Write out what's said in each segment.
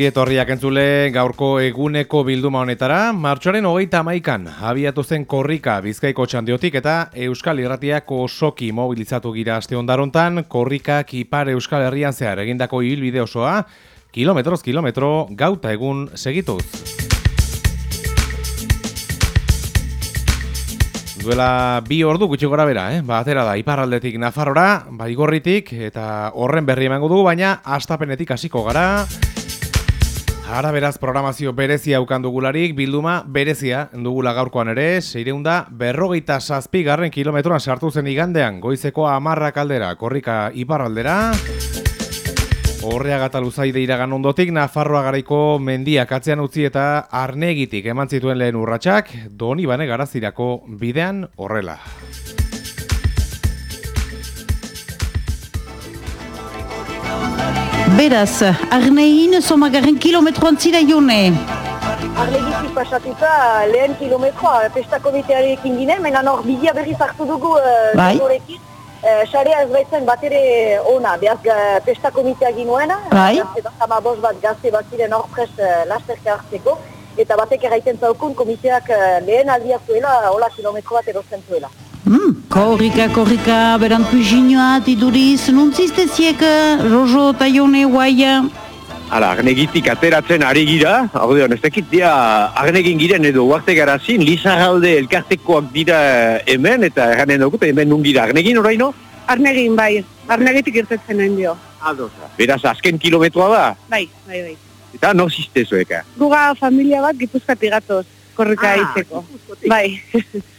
Ongi etorriak entzule gaurko eguneko bilduma honetara, martxoaren hogeita amaikan, abiatu zen korrika bizkaiko txandiotik eta Euskal Irratiak osoki mobilizatu gira aste ondarontan, korrikak ipar Euskal Herrian zehar egindako ibilbide osoa, kilometroz kilometro gauta egun segituz. Duela bi ordu gutxi gora bera, eh? ba, atera da, iparraldetik Nafarrora, ba, igorritik, eta horren berri emango dugu, baina astapenetik hasiko gara. Ara beraz programazio berezia ukan dugularik, bilduma berezia dugula gaurkoan ere, seireunda berrogeita sazpi garren kilometroan sartu zen igandean, goizeko amarra kaldera, korrika iparraldera. Horrea gata luzaide iragan ondotik, Nafarroa garaiko mendiak atzean utzi eta arnegitik eman zituen lehen urratsak, doni bane garazirako bidean horrela. Beraz, arnein, somagarren kilometroan zira jone. Arlegitik pasatuta lehen kilometroa pesta komitearekin ginen, menan hor bidia berriz hartu dugu uh, Bai. gorekin. Uh, Sarea ez baitzen bat ere ona, behaz uh, pesta komitea ginoena. Bai. Gazte bost bat gazte bat ziren hor prest uh, lasterka hartzeko. Eta batek erraiten zaukun komiteak uh, lehen aldia zuela, hola kilometro bat erosten zuela. Hmm, korrika, korrika, berantu izinoa, tiduriz, nuntzizte ziek, Rojo eta jone guaia. Hala, agnegitik ateratzen ari gira, hau deon, ez dakit dia agnegin giren edo uarte garazin, Lizarralde elkartekoak dira hemen, eta erranen dugu, hemen nun gira agnegin oraino? Arnegin, bai. Arnegitik irtetzen nahi dio. Adosa. Beraz, azken kilometroa da, Bai, bai, bai. eta nor ziste zueka. Guga familia bat gipuzkatik gatoz, korrika Ah, izeko. Bai,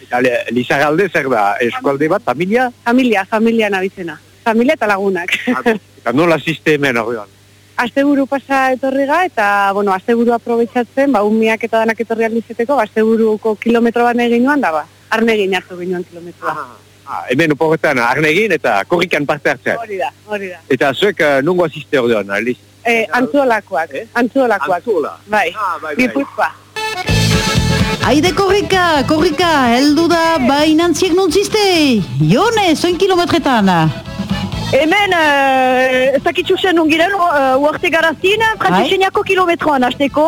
Eta Lizarralde zer da, eskualde bat, familia? familia, familia nabizena. Familia eta lagunak. Eta nola ziste hemen orduan? Asteburu pasa etorri ga, eta, bueno, asteburu aprobetsatzen, ba, umiak eta danak etorri aldizeteko, asteburuko kilometro bat egin nuan, da, ba, arnegin hartu ginoan kilometroa. Ah, hemen oporretan agnegin eta korrikan parte hartzen. Hori da, hori da. Eta zuek uh, nungo ziste orduan, Liz? E, antzuolakoak, Eh? antzuolakoak. Antzuola. Bai, Ah, bai, bai. Gipuzkoa. Aide korrika, korrika, heldu da bainantziek nuntzizte. Jone, zoin kilometretan. Hemen, uh, ez dakitzu zen ungiren, uh, uarte garazin, frantzeseniako kilometroan hasteko,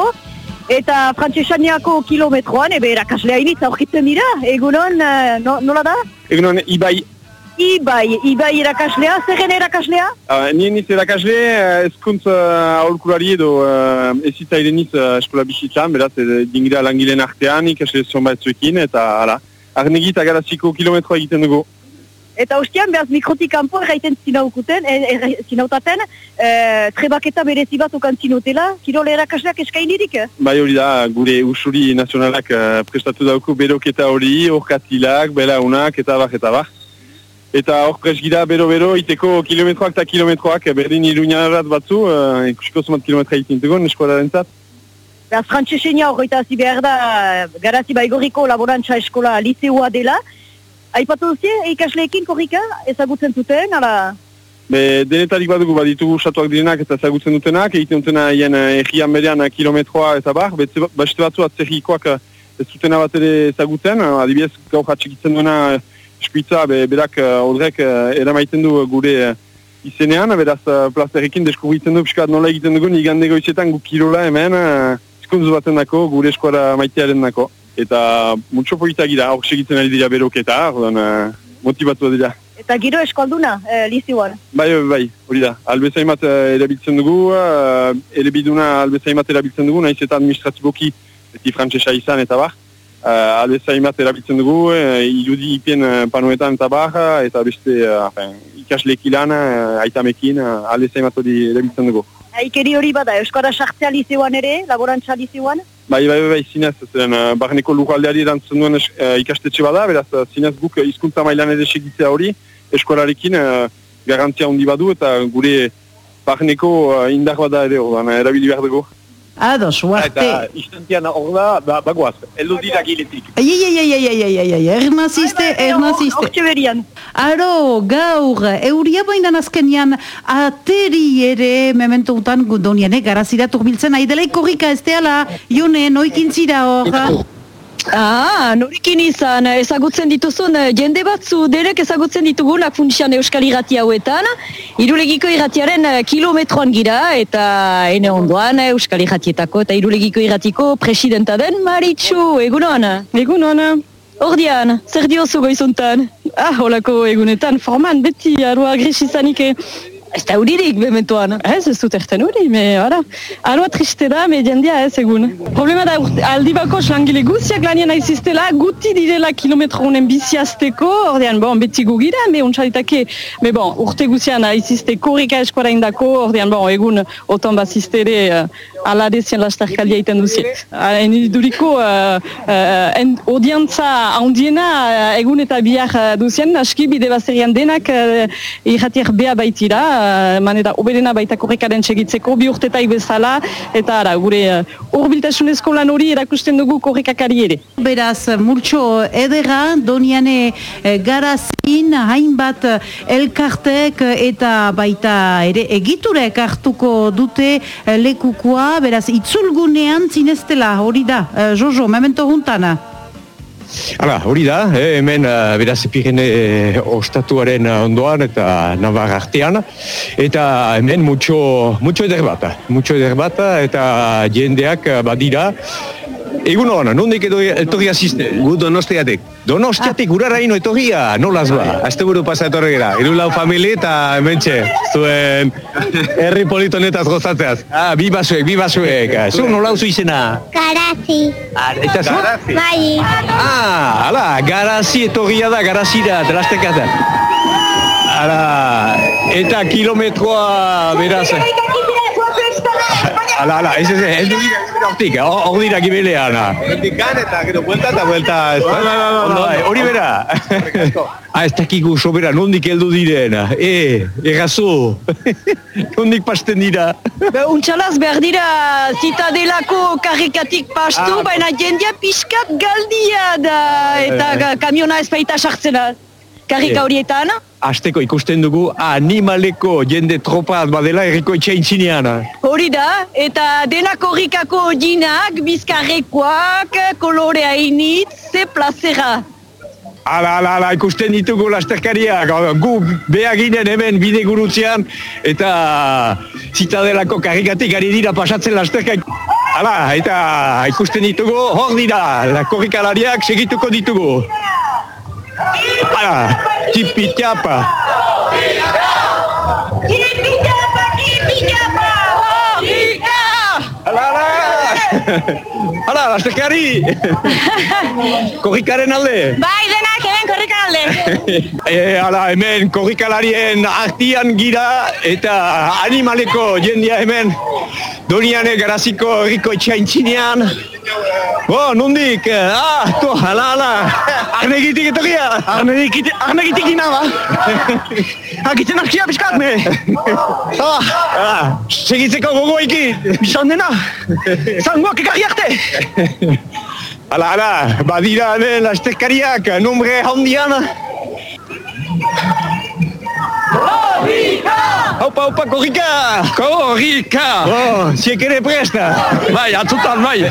eta frantzeseniako kilometroan, ebe erakaslea initz aurkitzen dira, egunon, uh, no, nola da? Egunon, Ibai, Ibai, Ibai irakaslea, zerren irakaslea? Uh, nien niz erakasle, uh, ezkuntz uh, aholkulari edo uh, ezita ireniz uh, eskola bizitzan, beraz, uh, dingira langileen artean, ikasle zonbait zuekin, eta hala. Arnegi eta garaziko kilometroa egiten dugu. Eta ostian, behaz mikrotik kanpo erraiten zinaukuten, er, er, zinautaten, uh, trebaketa berezi bat okan zinutela, kirole erakasleak eskainirik? Bai hori da, gure usuri nazionalak uh, prestatu dauku beroketa hori, orkatilak, belaunak, eta bar, eta bar. Eta hor presgira bero-bero, iteko kilometroak eta kilometroak, eh, berdin iruñarat batzu, uh, ikusiko zumat kilometra egiten dugun, eskolaren zat. Behaz frantzesenia horreita hazi behar da, garazi baigoriko laborantza eskola liceoa dela, Aipatu duzie, ikasleekin korrika, ezagutzen zuten, ala... Be, denetarik badugu baditugu satuak direnak eta ezagutzen dutenak, egiten dutena hien eh, egian berean eh, kilometroa eta bar, betze, beste batzu atzerrikoak eh, ez dutena bat ere ezagutzen, eh, adibidez gaur atxikitzen duena eh, eskuitza, be, berak eh, odrek eh, eramaiten du gure eh, izenean, beraz eh, plazterekin deskubritzen du pixkat nola egiten dugun igande goizetan gu kirola hemen, eh, eskuntz baten dako, gure eskuara maitearen dako. Eta mutxo politak dira, hor segitzen ari dira beroketa, ordan eh, motivatu dira. Eta giro eskualduna, e, lizioan. Bai, bai, bai, hori da. Albezaimat erabiltzen dugu, uh, elebiduna albezaimat erabiltzen dugu, naiz eta administratiboki beti frantsesa izan eta bar. Uh, albezaimat erabiltzen dugu, uh, irudi ipien uh, panoetan eta bar, eta beste uh, enfin, ikaslekilan, uh, aitamekin, uh, albezaimat hori erabiltzen dugu. Aikeri hori bada, Euskara sartzea lizioan ere, laborantza lizioan. Bai, bai, bai, zinez, zen, uh, barneko lugaldeari erantzun duen uh, ikastetxe bada, beraz, uh, zinez guk hizkuntza mailan ere segitzea hori, eskolarekin uh, garantzia handi badu eta gure barneko uh, indar bada ere, ordan, erabili behar dugu. Ados, uarte. Eta instantian hor da, ba, bagoaz, eldu dira giletik. Ai, ai, ai, ai, ai, ai, ai, ai, ernaziste, ernaziste. Hortxe berian. Aro, gaur, euria bainan azkenian, ateri ere, memento utan gudonian, eh, garazira turbiltzen, aidela ikorrika ez teala, jone, noikin zira hor. Ah, norekin izan, ezagutzen dituzun eh, jende batzu, derek ezagutzen ditugunak funtsian Euskal Irrati hauetan, irulegiko irratiaren eh, kilometroan gira, eta ene ondoan eh, Euskal Irratietako eta irulegiko irratiko presidenta den Maritxu, egunon? Egunon, Ordian, zer diozu goizuntan? ah, holako egunetan, forman beti arroa gris izanik, eh. Ez da uririk bementuan. Ez, ez dut erten hori, me, ara, arroa triste da, me jendia ez egun. Problema da, urte- aldi bako langile guziak lanien aiziztela, guti direla kilometro honen biziazteko, ordean, bon, beti gugira, me untxalitake, me bon, urte guzian aizizte korrika eskuara indako, ordean, bon, egun, otan baziztere, uh, ala dezien lastarkalia iten duzie. Hain duriko, uh, uh, en, odiantza handiena uh, egun eta bihar uh, duzien, aski bide bazerian denak uh, irratiak bea baitira, uh, manera, oberena baita korrekaren segitzeko, bi urtetaik bezala, eta ara, gure uh, urbiltasunezko lan hori erakusten dugu korrekakari ere. Beraz, multxo edera, doniane eh, garazin, hainbat eh, elkartek eh, eta baita ere egiturek hartuko dute eh, beraz, itzulgunean zineztela, hori da, eh, Jojo, memento juntana. Hala, hori da, eh, hemen uh, beraz Pirene eh, ostatuaren eh, ondoan eta Navar artean, eta hemen mucho, mucho eder bata, mucho eder bata, eta jendeak badira, Egun hona, nondik edo etorri asiste? Gu donostiatik. Donostiatik, urara ino etorria, nolaz ba? Azte buru pasa etorri gara, iru lau famili eta hementxe, zuen herri politonetaz gozatzeaz. Ah, bi basuek, bi basuek. Zu nola zu izena? Garazi. Ah, eta zu? Bai. Ah, ala, garazi etorria da, garazira, trastekata. Ala, eta kilometroa beraz. Ala, ala, ez ez, ez du dira hortik, hor dira gibelean. Hortik gan eta gero buelta eta buelta, ez da? Ondo, bai, hori bera. Ah, ez dakigu sobera, nondik heldu diren. E, errazu. nondik pasten dira. Be, untxalaz behar dira zitadelako karrikatik pastu, Ah, baina jendia pixkat galdia da, eta Eh, eh. kamiona ez baita sartzena. Karrika Eh. horietan, Azteko ikusten dugu animaleko jende tropa badela erriko etxein zinean. hori da, eta denak horrikako jinak, bizkarrekoak, kolorea initz, ze plazera. Ala, ala, ala, ikusten ditugu lasterkariak, gu beha ginen hemen bide gurutzean, eta zitadelako karrikatik ari dira pasatzen lasterkaik. Hala, eta ikusten ditugu, hor dira, la korrikalariak segituko ditugu. Hala, tipi-tiapa. Hala, hala! Hala, lasterkari! Korrikaren alde! Bai, denak hemen korrikan alde. E, ala, hemen korrikalarien artian gira eta animaleko jendia hemen doniane garaziko herriko etxaintzinean. Bo, nondik? Ah, to, ala, ala. Arnegitik etorria. Arnegitik, arnegitik gina, ba? Hakitzen arkia pixkat, me. Ah, ah, segitzeko gogo iki. Bizan dena. Zangoak ekarri arte. Ala, ala, badira hemen lasterkariak, nombre handian. Haupa, haupa, korrika! Korrika! Oh, ziek ere presta! Bai, atzutan, bai.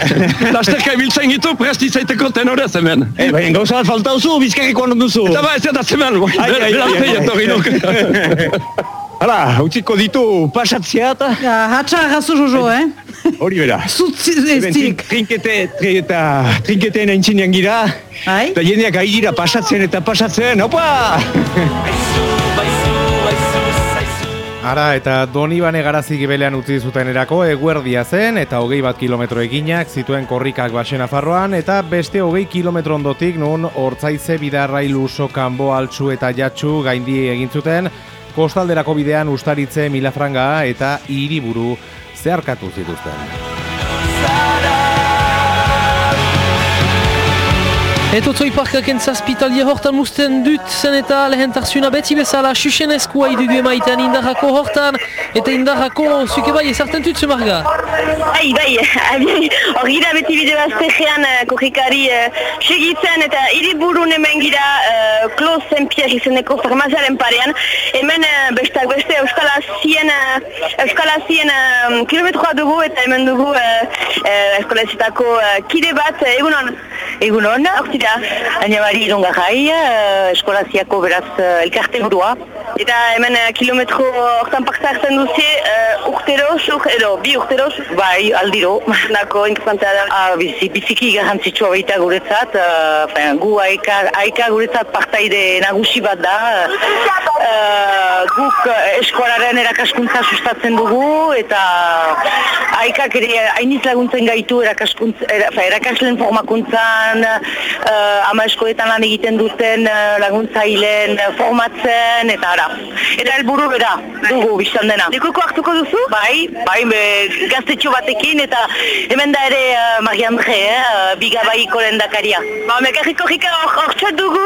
Lasterka ibiltzen gitu presti zaiteko tenorez hemen. Eh, baina gauza bat falta duzu, bizkarriko handon duzu. Eta bai, ez da zemen, bai. Ai. etorri nuk. Hala, utziko ditu pasatzea eta Ja, hatxa agazu Jojo, eh? Hori bera. Zutzi trink- trinkete, tri- eta trinketeen aintzinean gira. Bai? Eta jendeak ari dira pasatzen eta pasatzen, opa! Ara, eta Donibane garazi gibelean utzi zuten erako eguerdia zen, eta hogei bat kilometro eginak zituen korrikak basena farroan, eta beste hogei kilometro ondotik nun hortzaize bidarrai luso, kanbo, altsu eta jatsu gaindi egin zuten, kostalderako bidean ustaritze milafranga eta hiriburu zeharkatu zituzten. Etotzoi parkak entzazpitalia hortan musten dut zen eta lehentarzuna beti bezala xuxenezkoa idugu emaitean indarrako hortan eta indarrako zuke bai ezarten dut zumarga. Bai, bai, hori da beti bide baztegean uh, korrikari uh, segitzen eta hiriburun hemen gira uh, Klo Saint-Pierre izeneko farmaziaren parean. Hemen uh, bestak beste Euskal Azien, uh, Euskal Azien uh, kilometroa dugu eta hemen dugu uh, uh, Euskal Azietako uh, kide bat, uh, egunon, Egunon, hortira, Aina Mari Irungarrai, uh, eskolaziako beraz uh, elkarte burua. Eta hemen uh, kilometro hortan pakta hartzen duzi, uh, urteroz, ur, edo, bi urteroz, bai, aldiro. Nako, inkazantea da, ah, bizi, biziki garrantzitsua baita guretzat, uh, fin, gu aika, aika guretzat partaide nagusi bat da. Uh, guk eskolaren erakaskuntza sustatzen dugu, eta aikak ere hainiz laguntzen gaitu erakaskuntza, erakaslen formakuntzan, uh, ama eskoletan lan egiten duten uh, laguntzaileen uh, formatzen, eta ara. Eta helburu bera, dugu biztan dena. Lekuko hartuko duzu? Bai, bai, be, gaztetxo batekin, eta hemen da ere uh, Maria Andre, eh, uh, bigabaiko lendakaria. Ba, mekarriko jika hor dugu,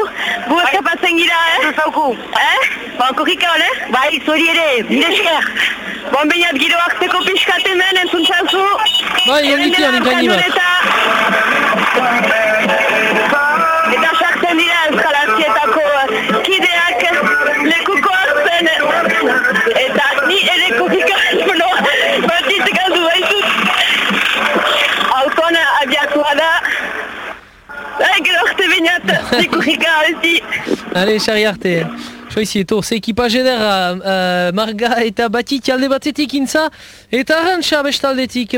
gu eskapatzen gira, eh? Zuzauku. Eh? Ba, korrika, ole? Bai, zori ere, mire esker. Bon, bainat giro hartzeko pixkat hemen, entzun txalzu. Bai, egitian, ikaini bat. Eta gero arte bainat, lekukika alti. Hale, xarri arte. Soizi, eto, ze ekipaz edera, uh, Marga eta Batit alde batzetik intza, eta arantxa bestaldetik.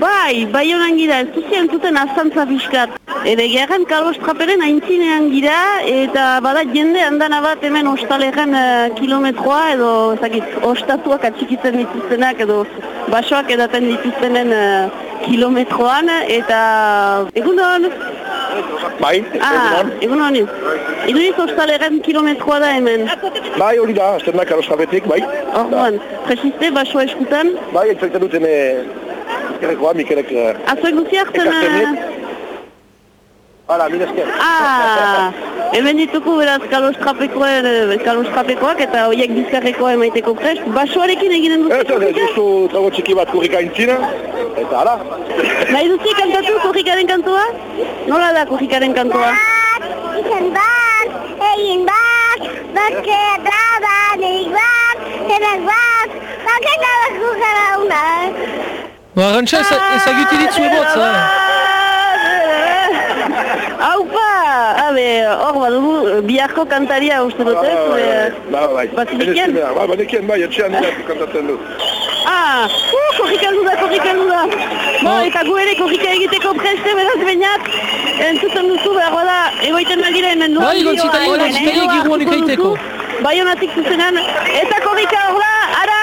Bai, bai honan gira, ez duzi entzuten azantza fiskat. Ere gerran Carlos Traperen aintzinean gira, eta bada jende handana bat hemen ostalegan uh, kilometroa, edo, ezakit, ostatuak atxikitzen dituztenak, edo basoak edaten dituztenen uh, kilometroan, eta egunon, Bai, ah, egunon, iduriz ostalegan kilometroa da hemen. Bai, hori da, azten da karoskabetik, bai. Orduan, presiste, basoa eskutan, Bai, entzakten duten ezkerrekoa, Mikelek... azoik guzi hartzen... Hala, min esker. Ah, hemen dituko beraz kalostrapekoen, eh, kalostrapekoak eta horiek bizkarrekoa emaiteko prest. Basoarekin eginen Ez, duzu ez, ez, duzu trago txiki bat kurrika intzina, eta hala. Nahi duzi kantatu kurrikaren kantua? Nola da kurrikaren kantua? Izan bat, egin bat, baske trabanik bat, zenak bat, baken gabak gukara una. Ba, arantxa ezagutu ditzu ebotz, eh? Haupa! Habe, hor badugu, biharko kantaria uste dut, ez? Eh, Ba, bai. Bazilikien? Ba, banekien, bai, etxean nire kantatzen du. Ah, uh, korrikaldu da, korrikaldu da. Bo, eta gu ere korrika egiteko preste, beraz bainat, entzuten duzu behar bada, egoiten nagira hemen Bai, gontzita, gontzita, egiguan ikaiteko. Baionatik zuzenan, eta korrika hor da, ara,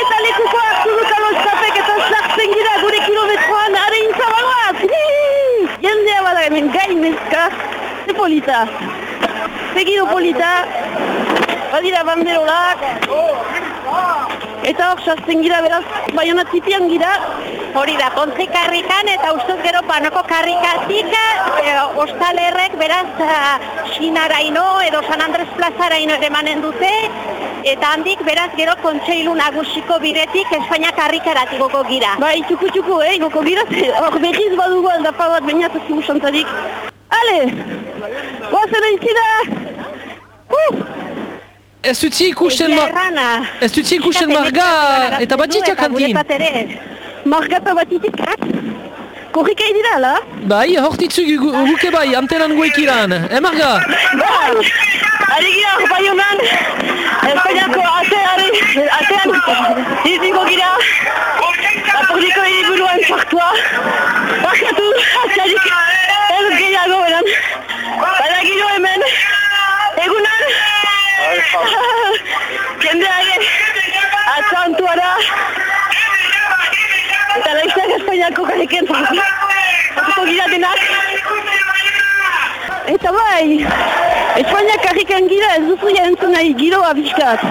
eta lekuko hartu dut alostapek eta sartzen gira gure kilometroan, are intzabagoaz! Hihi! Jendea bada hemen gain mezka, ze polita. Segido polita, badira banderolak, eta hor sartzen gira beraz, baionatipian gira, Hori da, kontri karrikan eta ustez gero panoko karrikatik e, ostalerrek beraz uh, Sinaraino edo San Andres plazaraino ere emanen dute. Eta handik beraz gero kontseilu nagusiko biretik Espainia karrikaratikoko gira. Bai, txuku txuku, eh, goko gira, hor behiz badugu aldapa bat bainat Ale, goazen aintzina! Uh! Ez dutzi ikusten ma... Ez dutzi ikusten marga eta batitia kantin. Marga eta batitik, Korrika dira, ala? Bai, hortitzu gu- guke bai, antenan guek iran. Eh? Bai! Ari gira, bai honan, Espainiako ateari, atean, izango gira, apordiko hiriburuan sartua, bakatu, atzarik, ez gehiago beran, bada giro hemen, egunan, jendea ere, atzantua Eta bai, Espainia karrikan gira ez duzu ja entzun nahi giroa bizkat.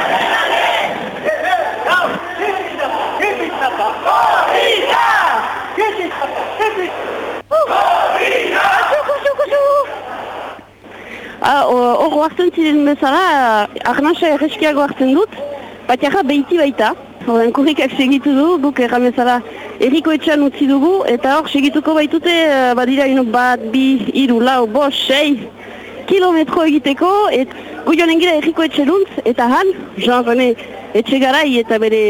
Ah, Hor hartzen ziren bezala, arnasa erreskiago hartzen dut, batiara behiti baita. Horren kurrikak segitu du, guk erran bezala erriko etxean utzi dugu, eta hor segituko baitute, eh, badira ino bat, bi, iru, lau, bos, sei, kilometro egiteko, et gu joan gira erriko etxeruntz, eta han, Jean René etxe garai eta bere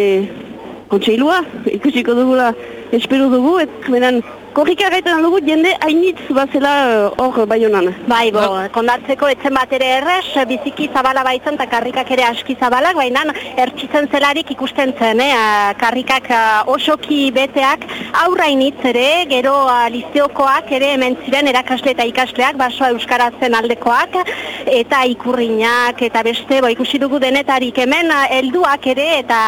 kontseilua, ikusiko dugula espero dugu, et beren Korrika gaitan dugu jende hainitz bazela eh, hor uh, baionan. Bai, bo, kondatzeko etzen bat ere errez, biziki zabala baitzen eta karrikak ere aski zabalak, baina ertxitzen zelarik ikusten zen, eh? karrikak uh, osoki beteak aurrainitz ere, gero uh, lizeokoak ere hemen ziren erakasle eta ikasleak, basoa euskaratzen aldekoak, eta ikurriñak, eta beste, bo, ikusi dugu denetarik hemen, helduak ere, eta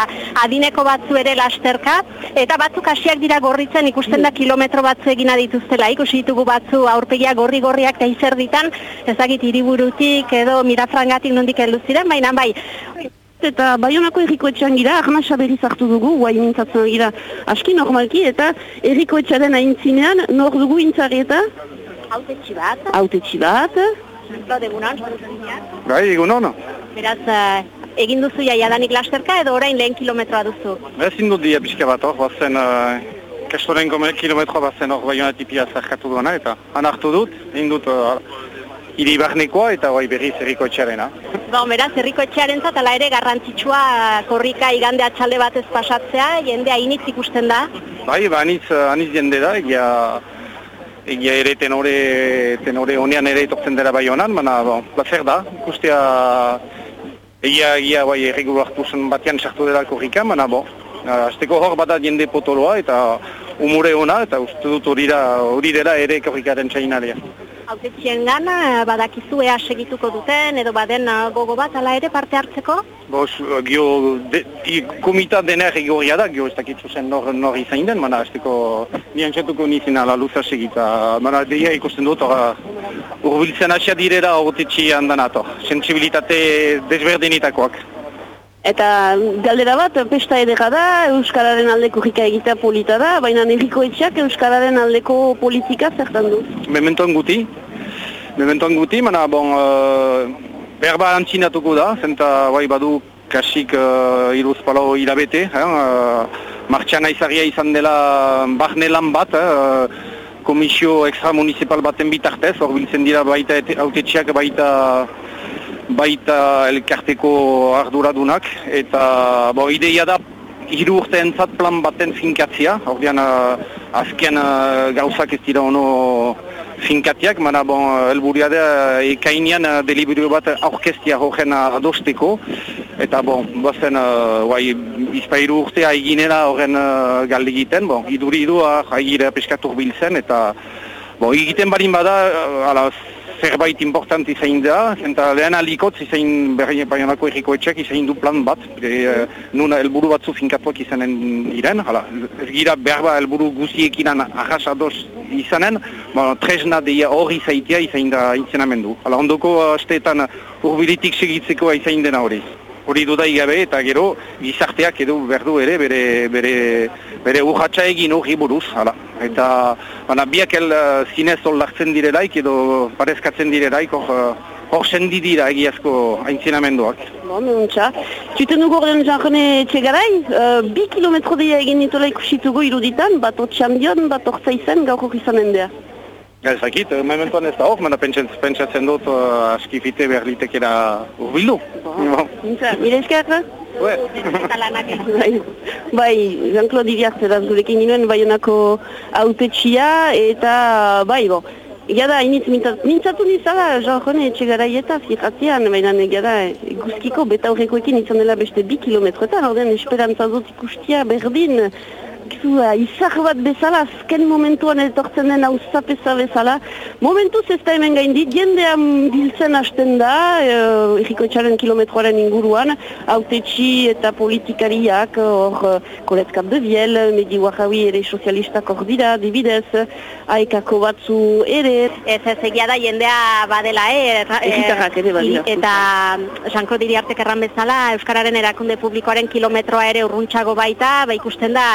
adineko batzu ere lasterka, eta batzuk hasiak dira gorritzen ikusten da kilometro batzu egina dituztela, ikusi ditugu batzu aurpegia gorri-gorriak da izer ditan, ezagit hiriburutik edo mirafrangatik nondik heldu ziren, baina bai, Eta Baionako erriko etxean gira, arnasa berriz hartu dugu, guai mintzatzen gira aski normalki, eta erriko etxearen aintzinean, nor dugu intzari eta? Autetxi bat. Autetxi bat. egunon, Bai, egunon. Beraz, uh, egin duzu ja jadanik lasterka edo orain lehen kilometroa duzu? Ezin dut dia pixka bat hor, bazen uh, kastoren gome kilometroa bazen hor baionatipia zerkatu duena, eta han hartu dut, egin dut uh, hiri barnekoa eta bai berriz herriko etxearena. Ba, beraz, herriko etxearen ala ere garrantzitsua korrika igande atxalde batez pasatzea, jende hainitz ikusten da? Bai, ba, anitz, anitz jende da, egia, egia ere tenore, tenore honean ere etortzen dela bai honan, baina, ba, zer da, ikustea, egia, egia, bai, erregu hartu zen batean sartu dela korrika, baina, bo, azteko hor bada jende potoloa eta umure hona, eta uste dut hori dela ere korrikaren txainalea. Hautetxien gana, badakizu ea segituko duten, edo baden uh, gogo bat, ala ere parte hartzeko? Bos, gio, de, di, komita dener egoria da, gio ez dakitzu zen nor, nor izain den, mana ez teko nian txatuko nizina la luza segita, mana deia ikusten dut, urbiltzen asia direra hautetxian danato, sensibilitate desberdinitakoak. Eta galdera bat, pesta edera da, Euskararen aldeko jika egitea polita da, baina niriko etxeak Euskararen aldeko politika zertan du? Mementoan guti, mementoan guti, mana bon, uh, berba antzinatuko da, zenta bai badu kasik uh, iruz palo hilabete, eh, uh, martxan aizaria izan dela barne lan bat, uh, komisio extra-municipal baten bitartez, hor biltzen dira baita autetxeak baita baita elkarteko arduradunak eta bo, ideia da hiru urte entzat plan baten finkatzia, ordean uh, azken uh, gauzak ez dira ono finkatiak, mana bon, elburia da ekainean uh, deliburu bat aurkestia horren adosteko. Eta bon, bazen bai, izpairu urtea eginera horren galde egiten, bon, iduri idu uh, peskatur biltzen eta bon, egiten barin bada, ala, zerbait importanti zein da, eta lehen alikotz izain berri baionako erriko etxeak izain du plan bat, e, nun helburu batzu finkatuak izanen diren, hala, ez gira behar ba helburu guziekin ahas izanen, ba, tresna deia hori zaitia izain da intzenamendu. Hala, ondoko asteetan urbilitik segitzeko izain dena hori hori dudai gabe eta gero gizarteak edo berdu ere bere bere bere urratsa egin hori buruz hala eta bana biak el uh, zinez lartzen direlaik edo parezkatzen direlaik hor uh, hor sendi dira egiazko aintzinamenduak. Bon, mehuntza. Zuten dugu horren jarrene txegarai, uh, bi kilometro deia egin nitola ikusitugu iruditan, bat otxan dion, bat orta izan, gaur hori izanen dea. Ja, ez dakit, mementoan ez da hor, mena pentsatzen dut uh, askifite behar litekera urbildu. Nintza, mire eskerra? bai, Jean-Claude Iriarte da gurekin ginoen baionako autetxia eta bai, bo. Gada, initz mintzatu nizala, jorrone etxe garaieta, firratzean, baina gada, guzkiko beta horrekoekin izan dela beste bi kilometroetan, ordean esperantza dut ikustia berdin, Gizu, izar bat bezala, azken momentuan etortzen den auzapeza bezala. Momentuz ez da hemen gaindi, jendean biltzen hasten da, uh, erriko kilometroaren inguruan, autetxi eta politikariak, hor koletkap de biel, medi ere sozialistak hor dira, dibidez, aekako batzu ere. Ez ez egia da jendea badela, eh? Egitarrak ere badira. Eta Jean-Claude Iriartek erran bezala, Euskararen erakunde publikoaren kilometroa ere urruntxago baita, ba ikusten da,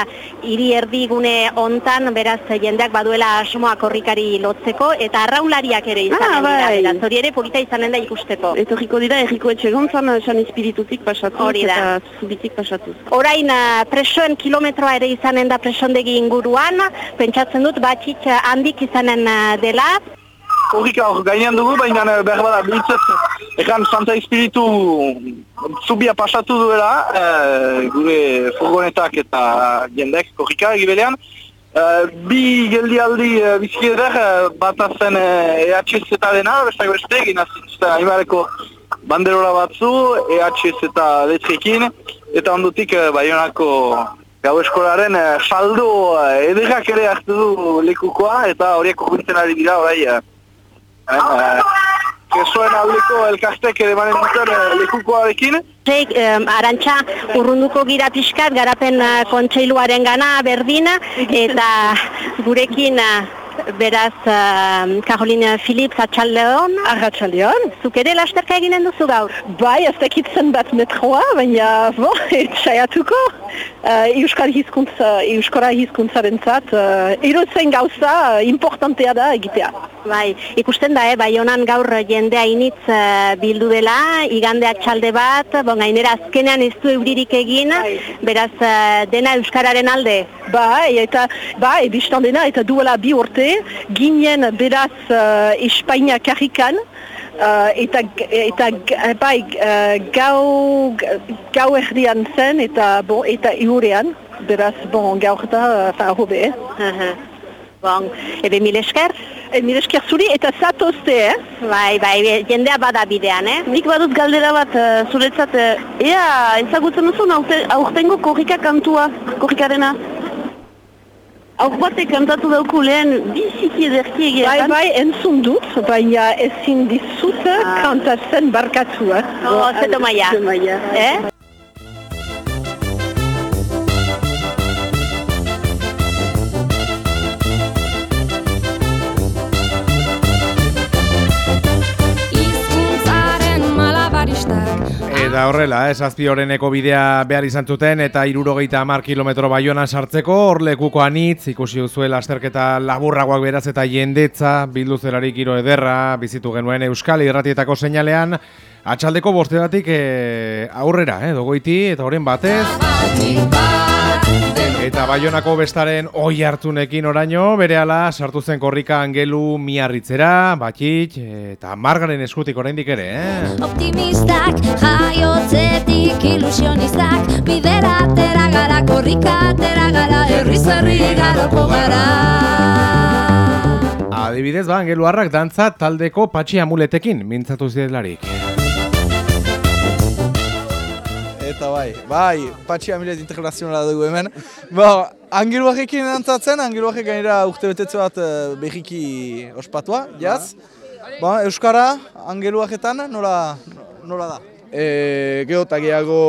hiri erdigune hontan beraz jendeak baduela asmoa korrikari lotzeko eta arraulariak ere izanen ah, bai. dira, hori ere polita izanen da ikusteko. Etorriko dira, erriko etxe gontzan, esan espiritutik pasatuz eta zubitik pasatuz. Orain eh, presoen kilometroa ere izanen da presondegi inguruan, pentsatzen dut batxit handik izanen eh, dela. Korrika hor gainean dugu, baina eh, behar bada biltzat, ekan Santa Espiritu zubia pasatu duela, e, gure furgonetak eta jendek korrika egibelean, Uh, bi geldialdi uh, bizkiderak, uh, bata zen uh, EHZ eta dena, bestak beste, egin azizten Aimareko banderora batzu, EHZ eta letxekin, eta ondutik uh, Baionako gau eskolaren saldo uh, ere hartu du lekukoa, eta horiek urguntzen ari dira orai. Kesoen aldeko elkartek ere manen duten uh, lekukoarekin. Zeik, um, arantxa urrunduko gira pixkat, garapen uh, kontseiluaren gana berdin, eta gurekin uh, beraz uh, Caroline Philips atxaldeon. Arratxaldeon. Zuk ere lasterka eginen duzu gaur? Bai, ez dakitzen bat metroa, baina, bo, saiatuko. Uh, Euskal hizkuntza, Euskara hizkuntzaren zat, uh, irutzen gauza uh, importantea da egitea. Bai, ikusten da, eh, bai honan gaur jendea initz uh, bildu dela, igandeak txalde bat, bon, gainera azkenean ez du euririk egin, beraz uh, dena Euskararen alde. Bai, eta, bai, biztan dena, eta duela bi urte, ginen beraz uh, Espainia karrikan, uh, eta, eta bai, uh, gau, gau erdian zen, eta, bon, eta iurean, beraz, bon, gaur da, uh, hobe, eh? Bon, ebe mil esker? E, mil esker zuri eta zatozte, eh? Bai, bai, jendea bada bidean, eh? Nik badut galdera bat uh, zuretzat, uh, ea, ezagutzen duzun aurtengo korrika kantua, korrikarena? Aur batek kantatu dauku lehen biziki ederki egean. Bai, bai, entzun dut, baina ezin dizut ah. kantatzen barkatu, eh? Oh, zeto maia. Zeto maia. Eh? Eta horrela, eh, zazpi horreneko bidea behar izan zuten eta irurogeita amar kilometro baionan sartzeko, horlekuko anitz, ikusi duzuela asterketa laburragoak beraz eta jendetza, bildu zelarik iro ederra, bizitu genuen Euskal irratietako seinalean, atxaldeko bosteratik eh, aurrera, eh, dogoiti, eta horren batez. Eta Baionako bestaren oi hartunekin oraino, berehala sartu zen korrika angelu miarritzera, batxit, eta margaren eskutik oraindik ere, eh? Optimistak, jaiotzetik ilusionistak, bidera atera gara, korrika atera gara, herri garoko gara. Adibidez, ba, angelu harrak dantza taldeko patxi amuletekin, mintzatu zidelarik. Eta bai, bai, patxi amilet integrazionala dugu hemen. Ba, angeluarekin dantzatzen, angeluarek gainera urte betetze bat uh, behiki ospatua, jaz. Ba, Euskara, angeluaretan, nola, nola da? E, Geota gehiago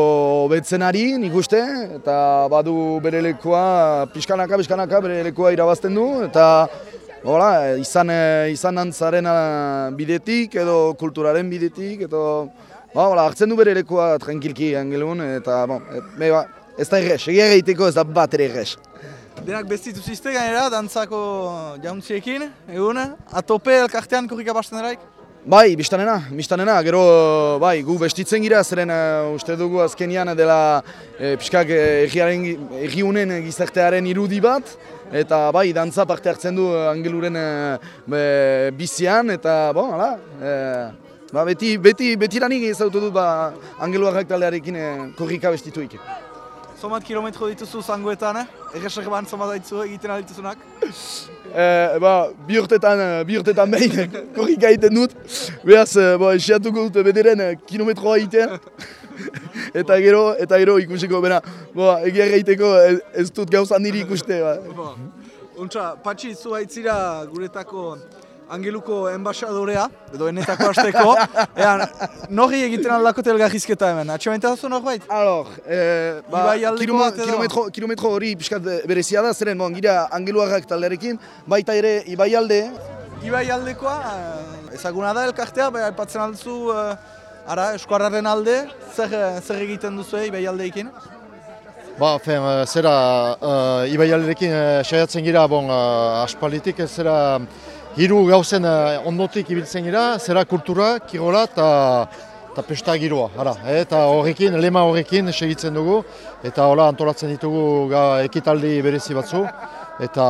betzen ari, nik uste, eta badu bere lekoa, pixkanaka, pixkanaka bere lekoa irabazten du, eta Hola, izan, izan antzaren bidetik edo kulturaren bidetik edo Ba, hola, hartzen du bere erekoa tranquilki angelun, eta, bon, et, me, ba, ez da errez, egia egiteko ez da bat ere errez. Denak bestitu zizte gainera, dantzako jauntziekin, egun, atope elkartean korrika basten eraik? Bai, biztanena, biztanena, gero, bai, gu bestitzen gira, zeren uh, uste dugu azkenian dela e, pixkak egiunen gizartearen irudi bat, eta bai, dantza parte hartzen du angeluren e, bizian, eta, bon, hala, e, Ba, beti, beti, beti lanik ezautu dut ba, angeluarrak taldearekin eh, korrika bestituik. Zomat kilometro dituzu zangoetan, eh? Erresak ban zomat daitzu egiten aldituzunak? eh, ba, bi urtetan, eh, bi urtetan behin korrika egiten dut. Beraz, eh, ba, esiatuko dut bederen eh, kilometroa egiten. eta gero, eta gero ikusiko, bena, ba, egia egiteko ez dut gauzan niri ikuste. Ba. Untxa, patxi, zu haitzira guretako Angeluko enbaixadorea, edo enetako hasteko, ean, nori egiten aldako telgarrizketa hemen, atxamenta duzu norbait? Alor, eh, ba, kilometro, kilometro hori pixkat berezia da, zeren, bon, gira angeluarrak taldearekin, baita ere Ibaialde. Ibaialdekoa, eh, ezaguna da elkartea, bai, aipatzen alduzu, eh, ara, eskuarraren alde, zer, zer egiten duzu eh, Ibaialdeekin? Ba, fen, zera, uh, Ibaialdeekin uh, saiatzen gira, bon, uh, aspalitik, zera, hiru gauzen uh, ondotik ibiltzen gira, zera kultura, kirola eta pesta giroa. Ara, eh, eta horrekin, lema horrekin segitzen dugu, eta hola antolatzen ditugu ga, ekitaldi berezi batzu. Eta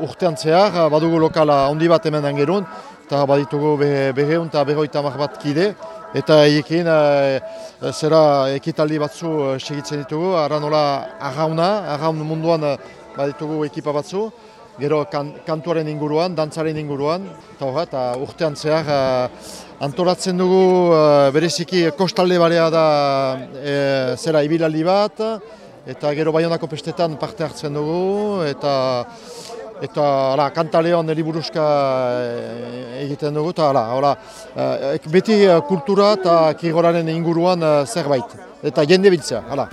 urtean zehar, badugu lokala handi bat hemen angerun, eta baditugu beheun eta behoita bat kide, eta ekin e, zera ekitaldi batzu segitzen ditugu, ara nola arrauna, arraun munduan baditugu ekipa batzu, gero kan, kantuaren inguruan, dantzaren inguruan, eta horra, eta urtean zehar e, antolatzen dugu e, bereziki kostalde barea da e, zera ibilaldi bat, eta gero baionako pestetan parte hartzen dugu, eta eta hala, kanta lehon liburuzka egiten dugu, eta hala, hala, beti kultura eta kirolaren inguruan zerbait, eta jende biltzea, hala.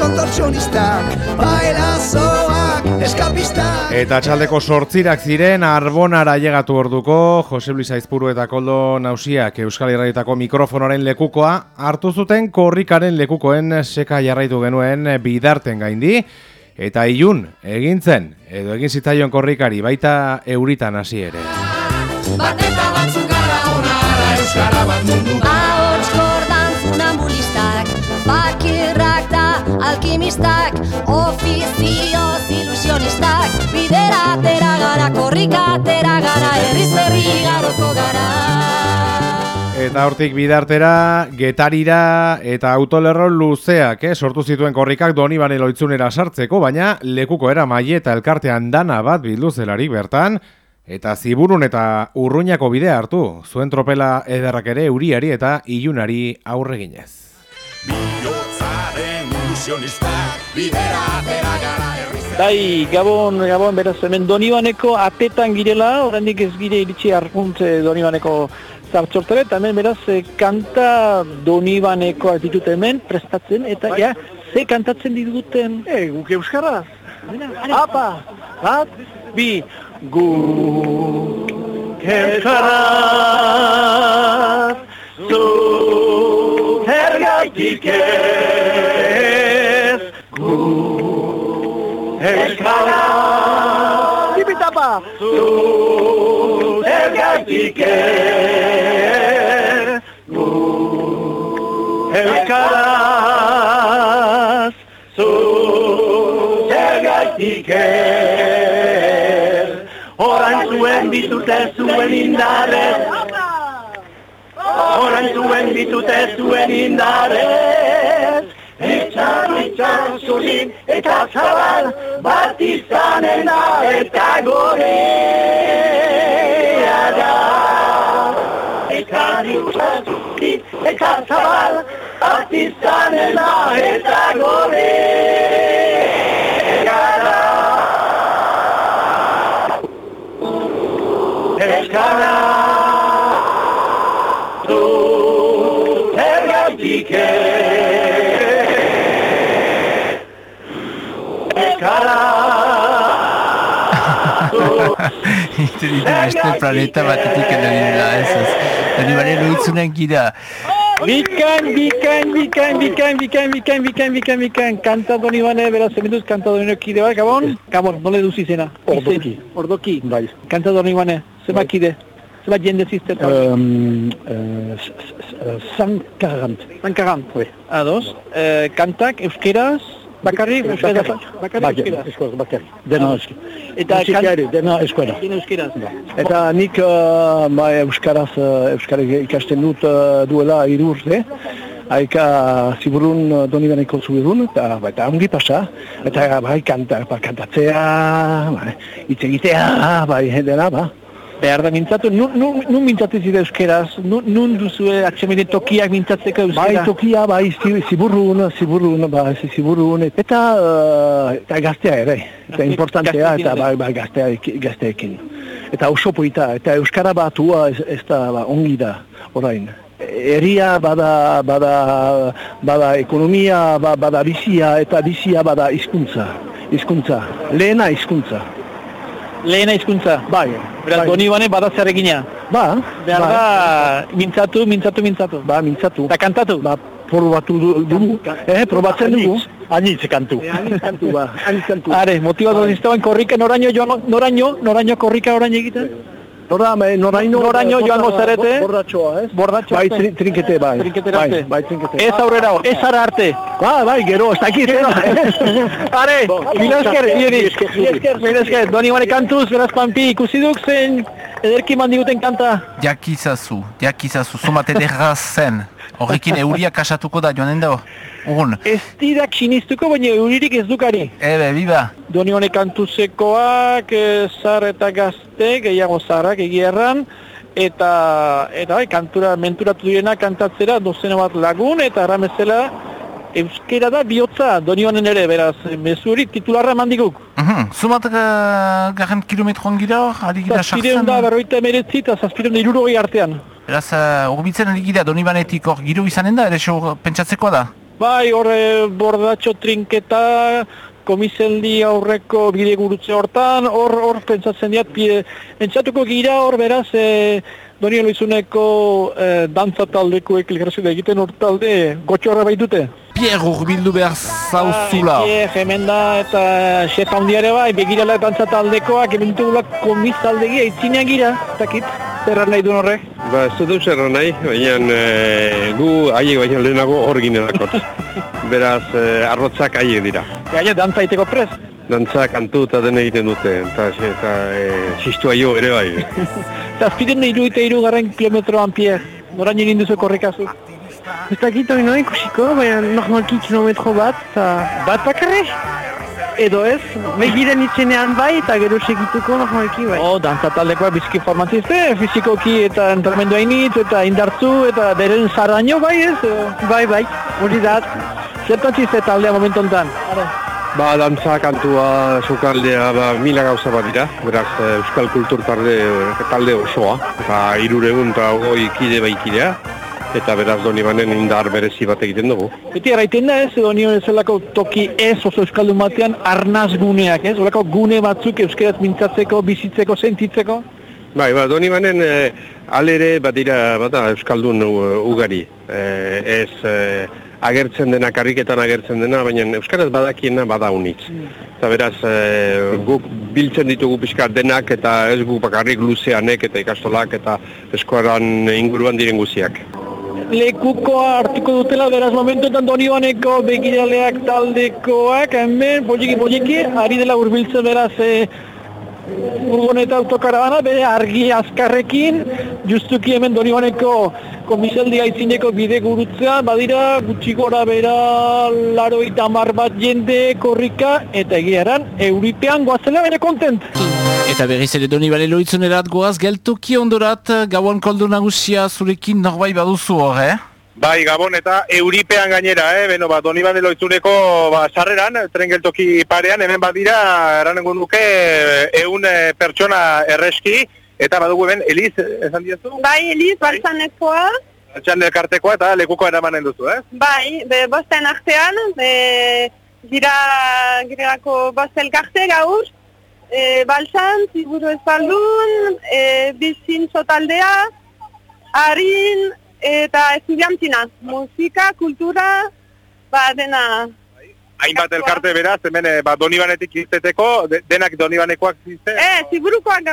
Kontortzionistak, bailazoak, eskapistak. Eta txaldeko sortzirak ziren Arbonara llegatu orduko Jose Luis Aizpuru eta Koldo Nausiak Euskal Irraietako mikrofonoren lekukoa hartu zuten korrikaren lekukoen seka jarraitu genuen bidarten gaindi eta ilun egintzen edo egin zitaion korrikari baita euritan hasi ere. Bateta batzuk gara onara euskara bat mundu alkimistak Ofizioz ilusionistak Bidera atera gara, korrika atera gara Herriz herri garoko gara Eta hortik bidartera, getarira eta autolerro luzeak, eh? sortu zituen korrikak doni bane loitzunera sartzeko, baina lekuko era maie eta elkartean dana bat bildu zelarik bertan, eta ziburun eta urruñako bidea hartu, zuen tropela ederrak ere uriari eta ilunari aurre ginez. Bai, Gabon, Gabon, beraz, hemen Donibaneko atetan girela, oraindik ez gire iritsi arkuntze Donibaneko zartxortare, eta hemen beraz, eh, kanta Donibaneko ditut hemen prestatzen, eta ja, ze kantatzen dituten? E, guk euskaraz. Apa, bat, bi, gu euskaraz, zu zergaitik Zu ergaitik Euskaraz Zu ergaitik Horan zuen bitute zuen indarrez Horan zuen bitute zuen indarrez Itxan, itxan, zurin, eta zabal, bat izanen da eta gorea da. Eta diusatu, eta zabal, bat izanen da eta gorea da. Eskanak. Beste planeta batetik edo dira ez bale loitzunen gira. Bikain, bikain, bikain, bikain, bikain, bikain, bikain, bikain, bikain, kanta doni bane, beraz, emenduz, kanta doni kide bat, Gabon? Gabon, nole duz izena? Ordoki. Ordoki. Bai. Kanta doni bane, zeba kide? Zeba jende zizte? Um, uh, 140. 140, oui. Ados, eh, kantak euskeraz, bakarrik, bakarrik euskeraz. Euskeraz, bakarrik. Dena euskera. Eta Musika kan- ere, dena euskera. Dena euskeraz. Eta nik uh, ba, euskaraz, uh, euskara ikasten dut uh, duela hiru urte. Aika ziburun uh, donibaneko zuburun, eta ba, eta ongi pasa. Eta bai kanta, ba, kantatzea, bai, hitz egitea, bai, dena, ba. Behar da mintzatu, nun, nun, nun mintzatu zide euskeraz, nun, nun duzue atxemene tokiak mintzatzeko euskera? Bai, tokia, bai, zi- ziburrun, ziburrun, bai, ziburun, eta, uh, eta gaztea ere, eta importantea, eta bai, bai, gaztea, gazteekin. Eta oso poita, eta euskara batua ez, ez da ba, ongi da, orain. Eria bada, bada, bada ekonomia, ba- bada bizia, eta bizia bada hizkuntza, hizkuntza, lehena hizkuntza. Lehena hizkuntza. Bai. Beraz, bai. doni bane bada zer egina. Ba, Behar ba. da, mintzatu, mintzatu, mintzatu. Ba, mintzatu. Eta kantatu. Ba, probatu du- dugu, eh, probatzen dugu. Anitz kantu. Anitz kantu, ba, anitz kantu. Are, motibatu zizteban korrika noraino noraino, noraino korrika orain egiten? Nora, me, noraino, Noraino joango zarete? Borratxoa, ez? Borratxo Bai, arte? trin- trinkete, bai. Trinketera bai, arte? Bai, trinkete. Ez aurrera, ez ara arte. Ba, bai, gero, ez dakit, Are, mila esker, Mila esker, esker, mila esker, doni bane kantuz, beraz pampi ikusi duk zen ederki mandiguten kanta. Jakizazu, jakizazu, zumat ederra zen. Horrekin euria kasatuko da joanen da, urgun. Ez didak sinistuko, baina euririk ez dukari. Ebe, biba. Doni honek kantuzekoak, eh, zar eta gazte, gehiago zarrak egierran, eta, eta bai, kantura, menturatu direna kantatzera dozena bat lagun, eta arramezela euskera da bihotza, doni honen ere, beraz, mezuri titularra mandiguk. Uhum. Zumat uh, garen kilometroan gira hor, ari gira Zazpireun da, berroita emeretzi, eta zazpireun da irurogei artean. Beraz, uh, urbitzen ari gira Donibanetik hor giro izanen da, ere pentsatzekoa da? Bai, horre bordatxo trinketa, komiseldi aurreko bide gurutze hortan, hor hor pentsatzen diat, pie, pentsatuko gira hor beraz, e, Doni Eloizuneko e, dantza taldekoek elgarrazio da egiten hor talde gotxorra baitute. Pierre urbildu behar zauzula. Bai, Pierre, hemen da, eta xepa handiare bai, begirala dantza taldekoak, hemen ditugula komiz taldegi eitzinean gira, takit, zerran nahi duen horrek. Ba, ez dut zerra nahi, baina e, gu haiek baina lehenago hor ginelakot. Beraz, e, arrotzak haiek dira. Gaina, dantza iteko prez. Dantza, kantu eta dena egiten dute, eta, eta e, jo ere bai. Zazpiden da iru eta iru garren kilometroan Pierre. Norain egin duzu korrekazu. Ez dakit hori no ikusiko, baina normalki kilometro bat, eta bat bakarri. Edo ez, megiren itxenean bai eta gero segituko normalki bai. Oh, dantza taldekoa bizki formatizte, fizikoki eta entramendu hainitz eta indartzu eta beren zarraino bai ez? Bai, bai, hori da. Zertan txiste taldea momentu honetan? Ba, dantza, kantua, sukaldea, ba, mila gauza bat dira, beraz, e, Euskal Kultur talde, talde osoa, ba, iruregun eta hogoi kide baikidea, eta beraz doni banen indar berezi bat egiten dugu. Beti erraiten da ez, edo nio zelako toki ez oso euskaldun batean arnaz guneak ez, horako gune batzuk euskeraz mintzatzeko, bizitzeko, sentitzeko? Bai, ba, doni banen e, alere bat dira, bata, euskaldun ugari, e, ez e, agertzen dena, karriketan agertzen dena, baina euskaraz badakiena bada unitz. Eta beraz, e, guk biltzen ditugu pixka denak eta ez guk bakarrik luzeanek eta ikastolak eta eskoaran inguruan diren guziak. lekukoa hartuko dutela, beraz momentuetan Donibaneko begiraleak taldekoak, hemen, poliki poliki, ari dela hurbiltzen beraz e, urgoneta autokarabana, bere argi azkarrekin, justuki hemen Donibaneko komisaldi aitzineko bide gurutzea, badira gutxi gora bera laro eta bat jende korrika, eta egiaran, euripean goazela bere kontent. Eta berriz ere doni bale loitzunerat goaz, geltoki ondorat, gauan koldo nagusia zurekin norbait baduzu hor, eh? Bai, Gabon eta euripean gainera, eh? Beno, ba, doni loitzuneko ba, sarreran, tren geltoki parean, hemen badira, eranengo nuke, eun eh, pertsona erreski, eta badugu hemen, Eliz, esan diazu? Bai, Eliz, baltzanekoa. Altxan elkartekoa eta lekuko eramanen duzu, eh? Bai, be, bosten artean, be, gira, girako bost elkarte gaur, e, baltzan, ziburu espaldun, e, bizin taldea, harin, eta estudiantina, musika, kultura, ba, dena. Hainbat elkarte beraz, hemen eh, ba, donibanetik irteteko, de, denak donibanekoak zizte? Eh, ziburukoak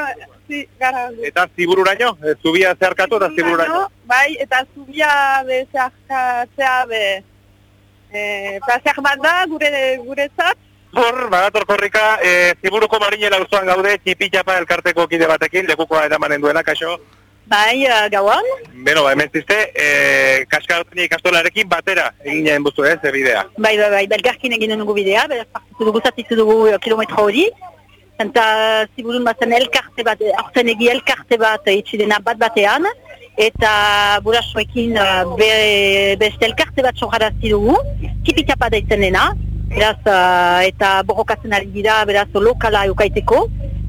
zi, gara. Eta zibururaino, e, zubia zeharkatu eta zibururaino. Bai, eta zubia be zeharkatzea be, e, plazer bat da, gure, guretzat. Hor, badator korrika, e, ziburuko marinela auzoan gaude, txipitxapa elkarteko kide batekin, lekukoa eramanen duena, kaixo? Bai, uh, gauan. Beno, ba, hemen zizte, e, kaskarotzen ikastolarekin batera egin jaen buzu ez, e, bidea. Bai, bai, bai, belgarkin egin dugu bidea, beraz partitu dugu zatitu dugu eh, kilometro hori. Eta ziburun bazen elkarte bat, aurten egi elkarte bat itxi dena bat batean. Eta burasoekin uh, be, beste elkarte bat sogarazti dugu, tipitapa daitzen dena. Beraz, uh, eta borrokatzen ari dira, beraz, lokala eukaiteko.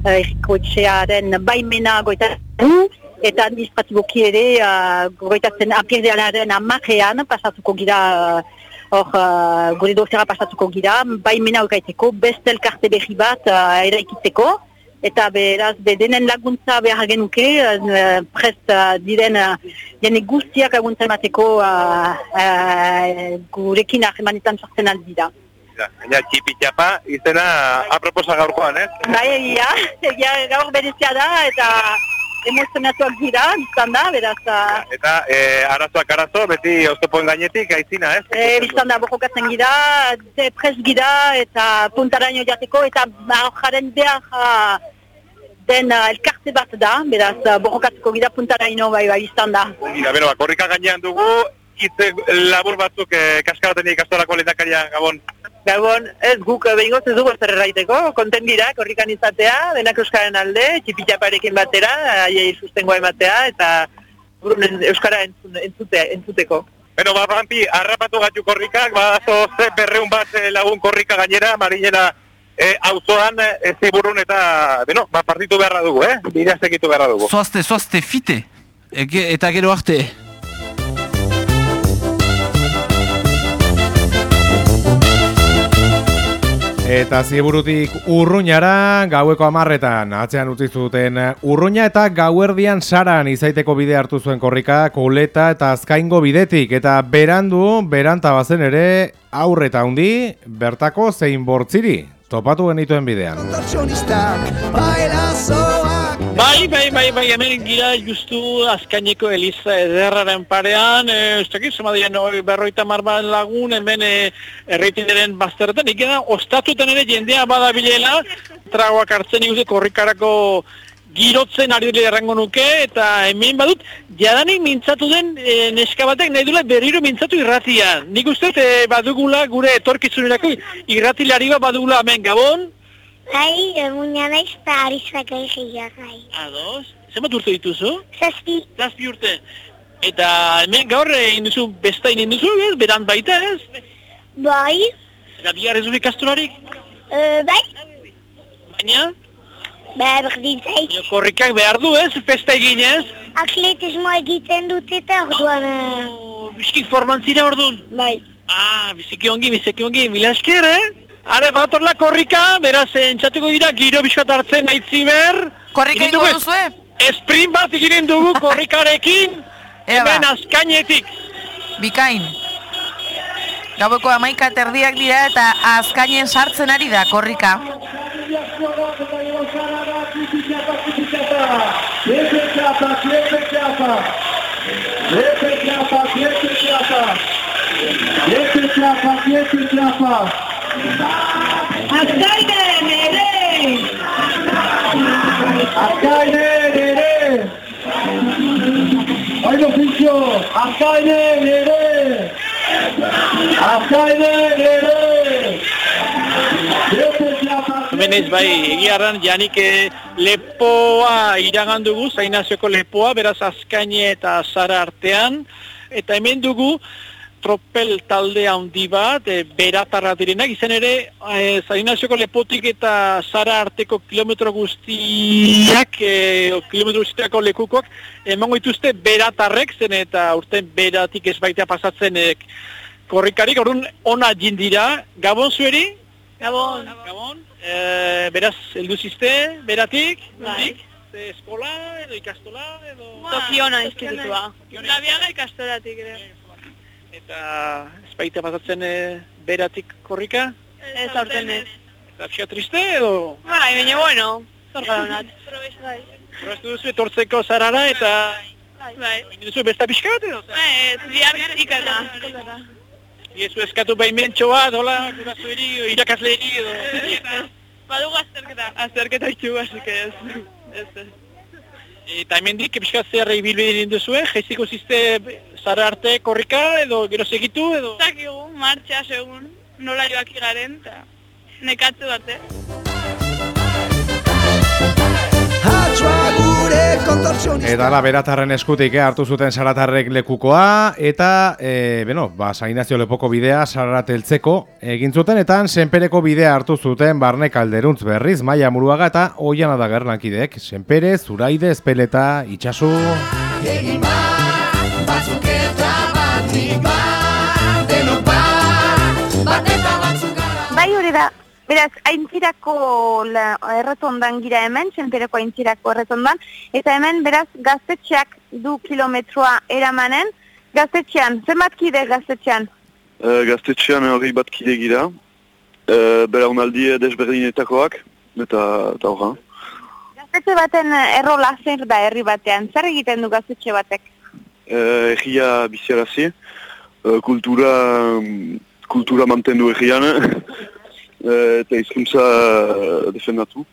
Eriko etxearen baimena goitatzen eta administratiboki ere uh, goitatzen apirdealaren amajean pasatuko gira uh, hor uh, gure dozera pasatuko gira, baimena eukaiteko, beste elkarte berri bat uh, eraikitzeko, eta beraz, be denen laguntza behar genuke, uh, prest uh, diren uh, jene guztiak laguntza emateko uh, uh, gurekin ahemanetan sortzen aldira. Baina txipitxapa izena aproposa gaurkoan, ez? Bai, egia, egia gaur berezia da, eta emozionatuak dira, biztan da, beraz, uh, Eta e, arazoak arazo, beti oztopoen gainetik, aitzina, ez? E, biztan da, bojokatzen gira, pres gira, eta puntaraino jateko, eta ba, jaren behar, uh, den uh, elkarte bat da, beraz uh, borrokatzeko gira puntara ino bai bai izan da. Gira, beno, ba, korrika gainean dugu, hitz labur batzuk eh, kaskaraten ikastolako lehendakaria Gabon. Gabon, ez guk eh, behingoz ez dugu zer erraiteko, konten gira, korrikan izatea, denak euskaren alde, txipitxaparekin batera, aiei sustengoa ematea, eta euskara entzun, entzute, entzuteko. Beno, ba, Rampi, harrapatu gatu korrikak, ba, zo ze berreun bat eh, lagun korrika gainera, marinera eh, auzoan eh, ziburun eta, beno, ba, partitu beharra dugu, eh? Bidea segitu beharra dugu. Zoazte, zoazte, fite. Ege, eta gero arte. Eta ziburutik urruñara gaueko amarretan atzean utzi zuten urruña eta gauerdian saran izaiteko bide hartu zuen korrika koleta eta azkaingo bidetik eta berandu beranta bazen ere aurreta handi bertako zein bortziri topatu genituen bidean. Bai, bai, bai, bai, hemen gira justu azkaineko Eliza ederraren parean, e, ez dakit, zema dien berroita marban lagun, hemen e, erreitinderen bazterretan, ikena, ostatuten ere jendea badabilela, tragoak hartzen ikusi korrikarako girotzen ari dira errango nuke, eta hemen badut, jadanik mintzatu den e, neska batek nahi dula berriro mintzatu irratia. Nik uste e, badugula gure etorkizunerako irratilari bat badugula hemen gabon, Bai, emunia naiz eta arizak egiak gai. Ados, zenbat urte dituzu? Zazpi. Zazpi urte. Eta hemen gaur egin duzu, besta egin duzu, ez? Beran baita, ez? Bai. Eta bihar ez du ikastolarik? Uh, bai. Baina? Ba, berdin zait. Korrikak behar du, ez? Festa egin, ez? Atletismo egiten dut eta orduan... Oh, Bizkik forman zira orduan? Bai. Ah, biziki ongi, biziki ongi, mila esker, eh? Are, batorla korrika, beraz, entzatuko dira, giro bizkat hartzen nahi ziber. Korrika ingo duzue? Sprint bat eginen dugu korrikarekin, hemen azkainetik. Bikain. Gaueko amaika terdiak dira eta azkainen sartzen ari da korrika. Nere! Azkaine, ofizio, azkaine, ez bai, egiarran, janik lepoa iragan dugu, zainazioko lepoa, beraz azkaine eta zara artean, eta hemen dugu, tropel talde handi bat, e, beratarra direnak, izan ere, e, Zainazioko lepotik eta zara arteko kilometro guztiak, e, kilometro guztiako lekukoak, emango dituzte beratarrek zen eta urten beratik ez baitea pasatzen e, korrikarik, orduan ona jindira, Gabon zueri? Gabon. Gabon. E, beraz, heldu zizte, beratik? Bai. Eskola edo ikastola edo... Tokiona institutua. Labiaga ikastolatik ere. Eta ez baita pasatzen e, beratik korrika? Ez aurten ez. Eta pixka triste edo? Bai, baina bueno, zor gara honat. Probestu duzu etortzeko zarara eta... Bai. Baina duzu besta pixka bat edo? Bai, bihar ikata. Iezu eskatu behimentxo bat, hola, gurasoeri, irakasleri edo... Badugu azterketa. Azterketa itxu basik ez. Ez ez. Eta hemen dik, pixka zer ibilbide duzue, jaiziko zizte zara arte korrika edo gero segitu edo... Zakigu, martxa segun, nola joak igaren, eta nekatzu arte. Eta la beratarren eskutik eh, hartu zuten saratarrek lekukoa eta e, beno, ba, sainazio lepoko bidea sararateltzeko egin zuten eta senpereko bidea hartu zuten barne kalderuntz berriz maia muruaga eta oian adagar lankideek senpere, zuraide, espeleta, itxasu... Egin bat, batzuk bat, denok bat, bat eta batzuk gara. Bai hori da, beraz, aintzirako erretondan gira hemen, senpereko aintzirako erretondan, eta hemen, beraz, gaztetxeak du kilometroa eramanen, gaztetxean, zenbat kide gaztetxean? Uh, gaztetxean hori bat kide gira, uh, belaunaldi desberdinetakoak, eta eta horra. Gaztetxe baten eh, errola zer da herri batean, zer egiten du gaztetxe batek? Uh, egia biziarazi, uh, kultura, kultura mantendu egian, uh, eta hizkuntza uh, defendatu.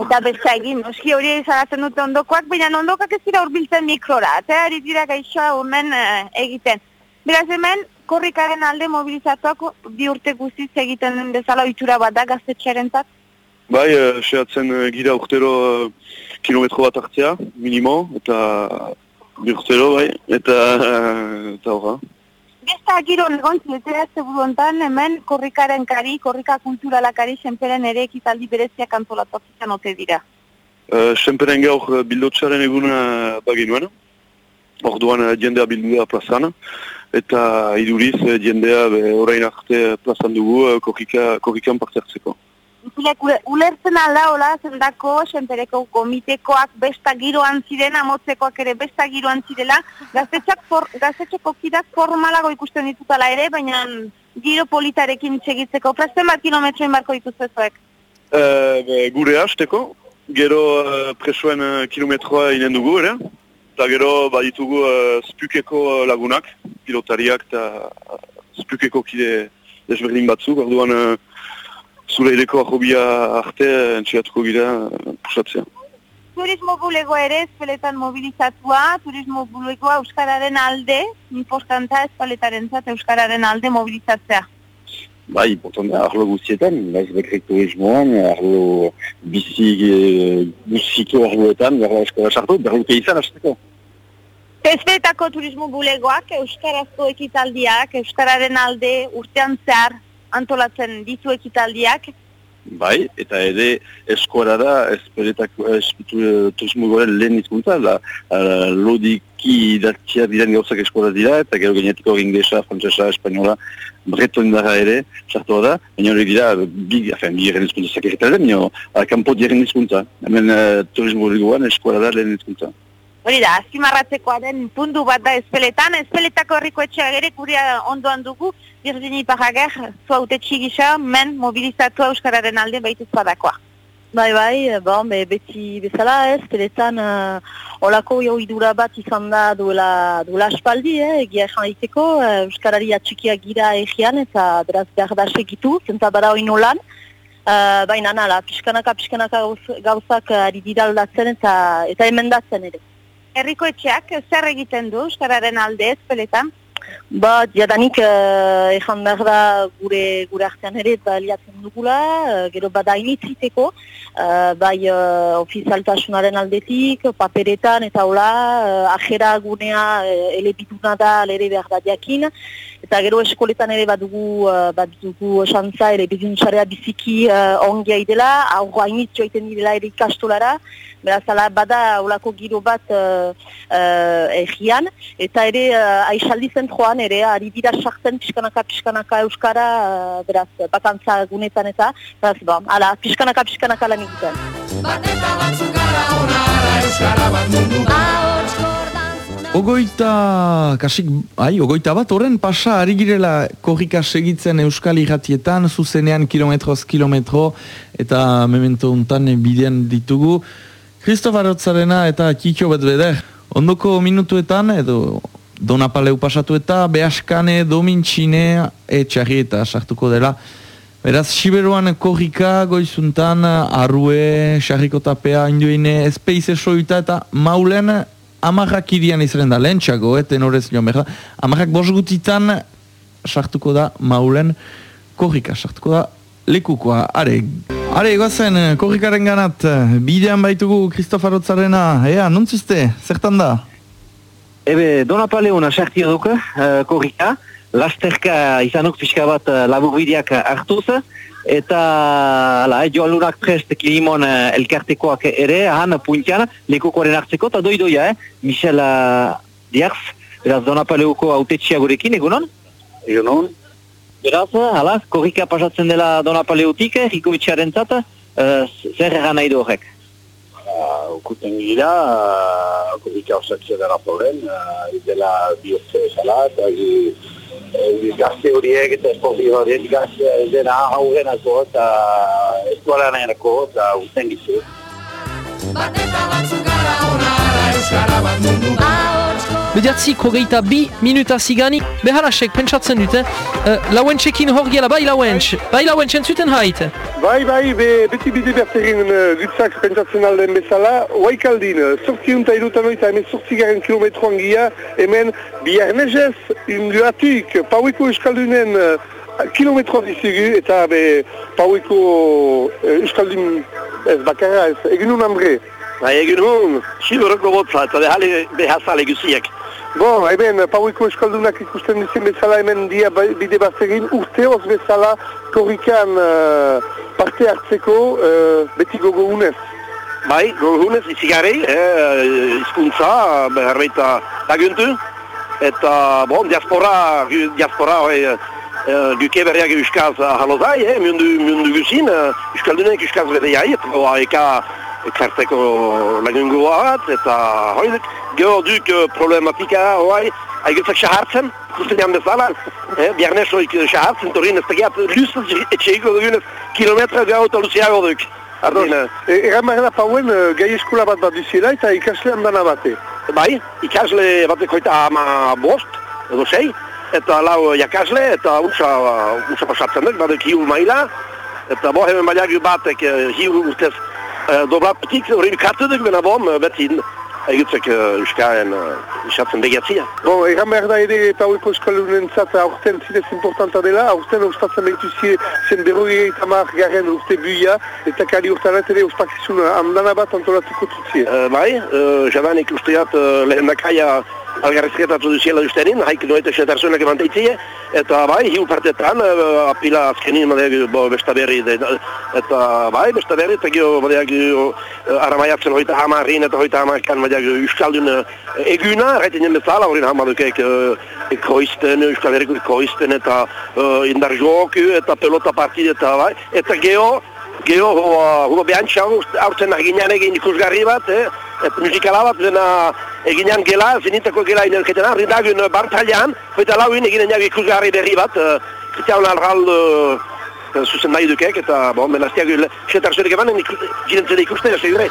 Eta beste egin, noski hori zaratzen dute ondokoak, baina ondokak ez dira urbiltzen mikrora, eta ari dira gaixoa omen eh, egiten. Beraz hemen, korrikaren alde mobilizatuak bi urte guztiz egiten den bezala ohitura bat da gaztetxearen Bai, uh, sehatzen uh, gira urtero kilometro bat hartzea, minimo, eta bi urtero, bai, eta uh, eta horra. Besta giro negontzi, ez zeburu hontan, hemen korrikaren kari, korrika kulturalakari, senperen ere ekitaldi bereziak antolatuak ote dira. Uh, Senperen gaur bildotxaren eguna baginuen, orduan jendea bildu da plazan, eta iduriz jendea be, orain arte plazan dugu korrika, korrikan parte hartzeko. Zilek, ulertzen alda hola, zendako, senpereko komitekoak besta giroan ziren, amotzekoak ere besta giroan zirela, gaztetxak for, gaztetxeko kidak formalago ikusten ditutala ere, baina giro politarekin txegitzeko, presten bat kilometroen barko dituztezuek? Uh, be, gure hasteko, gero uh, presoen uh, kilometroa inen dugu ere, eta gero baditugu uh, spukeko lagunak, pilotariak eta spukeko kide desberdin batzuk, orduan uh, zure edeko ahobia arte entxegatuko gira pusatzea. Turismo bulegoa ere espeletan mobilizatua, turismo bulegoa Euskararen alde, importanta espaletaren zat Euskararen alde mobilizatzea. Bai, importanta, arlo guztietan, baiz bekrek turismoan, arlo bizi guztiko arloetan, berra eskola sartu, berruke izan hasteko. Espeletako turismo bulegoak, Euskarazko ekitaldiak, Euskararen alde urtean zehar antolatzen ditu ekitaldiak. Bai, eta ere eskuara da, esperetako turismo goren lehen izkuntza, la, la, lodiki idatzia diren gauzak eskuara dira, eta gero genetiko inglesa, frantzesa, espainola, breton indara ere, sartua da, baina hori dira, bi, afen, bi eren izkuntza zakerretan, baina kanpo diren izkuntza. Hemen uh, turismo goren eskuara da lehen izkuntza. Hori da, azpimarratzekoa den puntu bat da espeletan, espeletako herriko etxea ere kuria ondoan dugu, Virginie Iparrager, zua haute txigisa, men mobilizatu Euskararen alde baituz badakoa. Bai, bai, bon, be, beti bezala ez, peletan uh, olako jau idura bat izan da duela, duela aspaldi, eh, egia esan daiteko, uh, Euskarari atxikiak gira egian eta beraz behar da segitu, zenta bada hori nolan. Uh, baina nala, pixkanaka, pixkanaka gauzak ari dira aldatzen eta, eta emendatzen ere. Herriko etxeak zer egiten du Euskararen alde ez peletan? Ba, jadanik uh, ezan behar da gure, gure artean ere eta liatzen dugula, uh, gero bada initziteko, uh, bai uh, ofizialtasunaren aldetik, paperetan eta hola, uh, ajera gunea uh, elebituna da lere behar da diakin, eta gero eskoletan ere badugu, uh, badugu xantza ere bizintzarea biziki uh, ongia idela, aurro hainitz joiten direla ere ikastolara, Beraz, ala, bada olako giro bat uh, uh, egian, eta ere uh, aixaldi zentroan ere, ari dira sartzen pixkanaka pixkanaka euskara, uh, beraz, bakantza gunetan eta, beraz, ba, ala, pixkanaka pixkanaka lan egiten. Bateta batzuk gara onara euskara bat mundu Ogoita, kasik, ai, ogoita bat, horren pasa, ari girela korrika segitzen euskal irratietan, zuzenean kilometroz kilometro, eta memento untan bidean ditugu. Kristof Arotzarena eta Kikio Betbeder, ondoko minutuetan, edo Donapaleu pasatu eta Beaskane, Domintxine, etxarri eta sartuko dela. Beraz, Siberuan korrika, goizuntan, Arrue, Sarriko Tapea, Induine, Espeize Soita eta Maulen, amarrak irian izaren da, lehen txago, eh, tenorez joan behar. Amarrak bosgutitan, sartuko da Maulen, korrika, sartuko da lekukoa, are. Are, gozen, korrikaren ganat, bidean baitugu Kristofarotzarena, ea, nuntzuzte, zertan da? Ebe, Donapaleuna sartio duk, uh, korrika, lasterka izanuk pixka bat uh, labur hartuz, eta ala, eh, joan lunak prest kilimon uh, elkartekoak ere, han puntian, lekukoaren hartzeko, eta doi doia, eh? Michel uh, Diarz, beraz Donapaleuko autetxia gurekin, egunon? Egunon. Beraz, ala, korrika pasatzen dela Donapaleutik, eh, Riko Bitxaren zat, uh, zer eran nahi du horrek? Uh, ukuten gira, uh, korrika osatzea dara polen, uh, dela bihurtze esala, eta uh, gazte horiek eta esporti horiek gazte dena aurrenako eta eskualaneko eta usten gizu. Bateta batzuk gara onara euskara bat mundu. Bediatzi kogeita bi minuta ziganik, beharasek pentsatzen dute, uh, lauentxekin hor gela, bai lauentx, bai lauentx entzuten haite. Bai, bai, be, beti bide berterin uh, gutzak pentsatzen alden bezala, oaikaldin, sortzi unta irutan oita, hemen sortzi garen kilometroan gia, hemen biarnezez, inguatik, paueko euskaldunen uh, kilometroa dizigu, eta be, paueko uh, euskaldun ez bakarra ez, egin un hambre. Bai, egin hon, xiloroko botza, eta behazale guziek. Bon, hemen, paueko euskaldunak ikusten dizien bezala, hemen dia ba- bide urte hoz bezala, korrikan uh, parte hartzeko uh, beti gogo unez. Bai, gorunez, izigarei, eh, izkuntza, beharreita laguntu, eta, bon, diaspora, diaspora, eh, duke berriak euskaz halozai, eh, mundu, mundu guzin, eh, euskaldunek euskaz bere jai, eta eka ekartzeko lagungu bat, eta hori, gero duk eh, problematika, hori, haigetzak sahartzen, ikusten jan bezala, eh, biarnez hoik sahartzen, torin ez tegiat, luzez etxeiko dugunez, kilometra gau eta luziago duk. Ardien, E, Egan behar da pauen gai eskola bat bat duziela eta ikasle handana bate. Bai, ikasle bateko eta ama bost, edo sei, eta lau jakasle, eta utsa, utsa pasatzen dut, badek hiu maila, eta bo hemen baliagu batek eh, hiu urtez eh, doblapetik, hori kartu duk, bena bom, eh, beti egutzek euskaren isatzen begiatzia. Bon, egan behar da ere paueko eskolunen zat aurten zinez importanta dela, aurten ostatzen behitu zi, zen berrogei eta mar garen urte buia, eta kari urtarat ere ospakizun handana bat antolatuko tutzi. Uh, bai, uh, jadanik usteat uh, lehen dakaia algarrizketatu duziela ustenin, haik noete xetarzunak emanteitzia, eta bai, hiu partetan, uh, apila azkenin madeag bo, besta berri, de, eta bai, besta berri, eta gio madeag uh, aramaiatzen hoita hamarrin, eta hoita hamarkan madeag euskaldun uh, eguna, raitinen bezala, horin hamadukek uh, ekoizten, euskal herriko ekoizten, eta uh, indar joku, eta pelota partide, eta bai, eta geo, Gero, hoa, hoa behantxa aurten eginean egin ikusgarri bat, eh? Et musikala bat, dena eginean gela, zenitako gela inerketena, rindagun bartalian, hoita lauin eginen jak ikusgarri berri bat, eh, kritiaun alral eh, zuzen nahi dukek, eta, bon, benaztiak, xetar zurik eman, jirentzen ikusten, ez egure.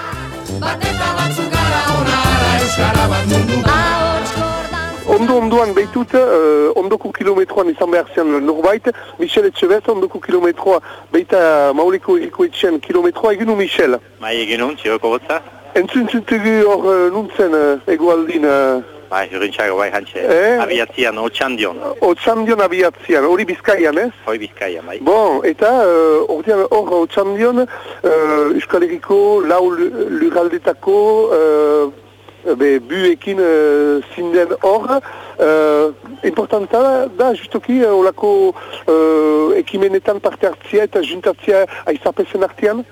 Ondo ondoan behitut, uh, ondoko kilometroan izan behar zen norbait, Michel Etxebez, ondoko kilometroa behita Mauliko Eriko Etxean kilometroa eginu Michel. Bai, egin hon, txiroko botza. Entzun zuntugu hor uh, nuntzen uh, egoaldin, uh, Bai, hurrintxago bai, hantxe. Eh? Abiatzian, otxandion. Otsandion abiatzian, hori bizkaian ez? Hoi bizkaia, bai. Bon, eta uh, ordean hor Otsandion, uh, Euskal Herriko lau lu- lurraldetako uh, be, buekin uh, zinden hor, uh, importanta da, da justoki uh, olako uh, ekimenetan parte hartzia eta juntatzia aizapezen artean?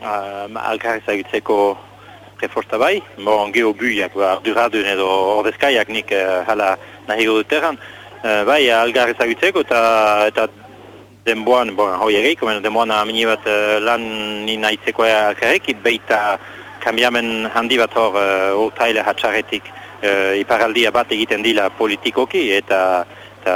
Uh, Alkarrez egitzeko reforsta bai, bon, geho buiak, ba, duradun edo ordezkaiak nik uh, hala nahi dut erran. Uh, bai, algarrez egitzeko eta, eta denboan, bon, hoi egeiko, men denboan amini bat uh, lan nina itzeko alkarrekit, beita kambiamen handi bat hor uh, urtaile hatxarretik uh, iparaldia bat egiten dila politikoki eta eta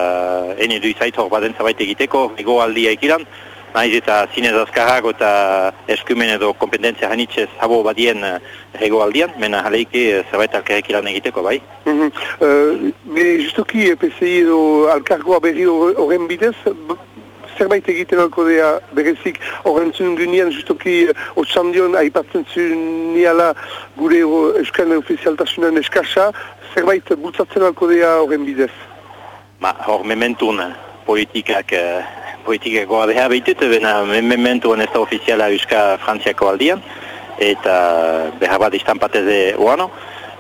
ene du izait hor baden zabait egiteko, egoaldia ekiran, Naiz eta zinez azkarrago eta eskumen edo kompetentzia hanitzez habo badien uh, egoaldian, mena jaleike uh, zerbait alkarek ilan egiteko, bai. Mhm. Uh, be, justoki PCI edo alkargoa berri hor- horren bidez, zerbait egiten alko dea berezik horren zuen gunean justoki otsandion aipatzen zuniala gure euskal ofizialtasunan eskasa, zerbait bultzatzen alko dea horren bidez. Ma, hor mementun politikak, uh, politikak goa behar behitut, bena me- mementun ez da ofiziala euska frantziako aldian, eta behar bat istanpateze uano.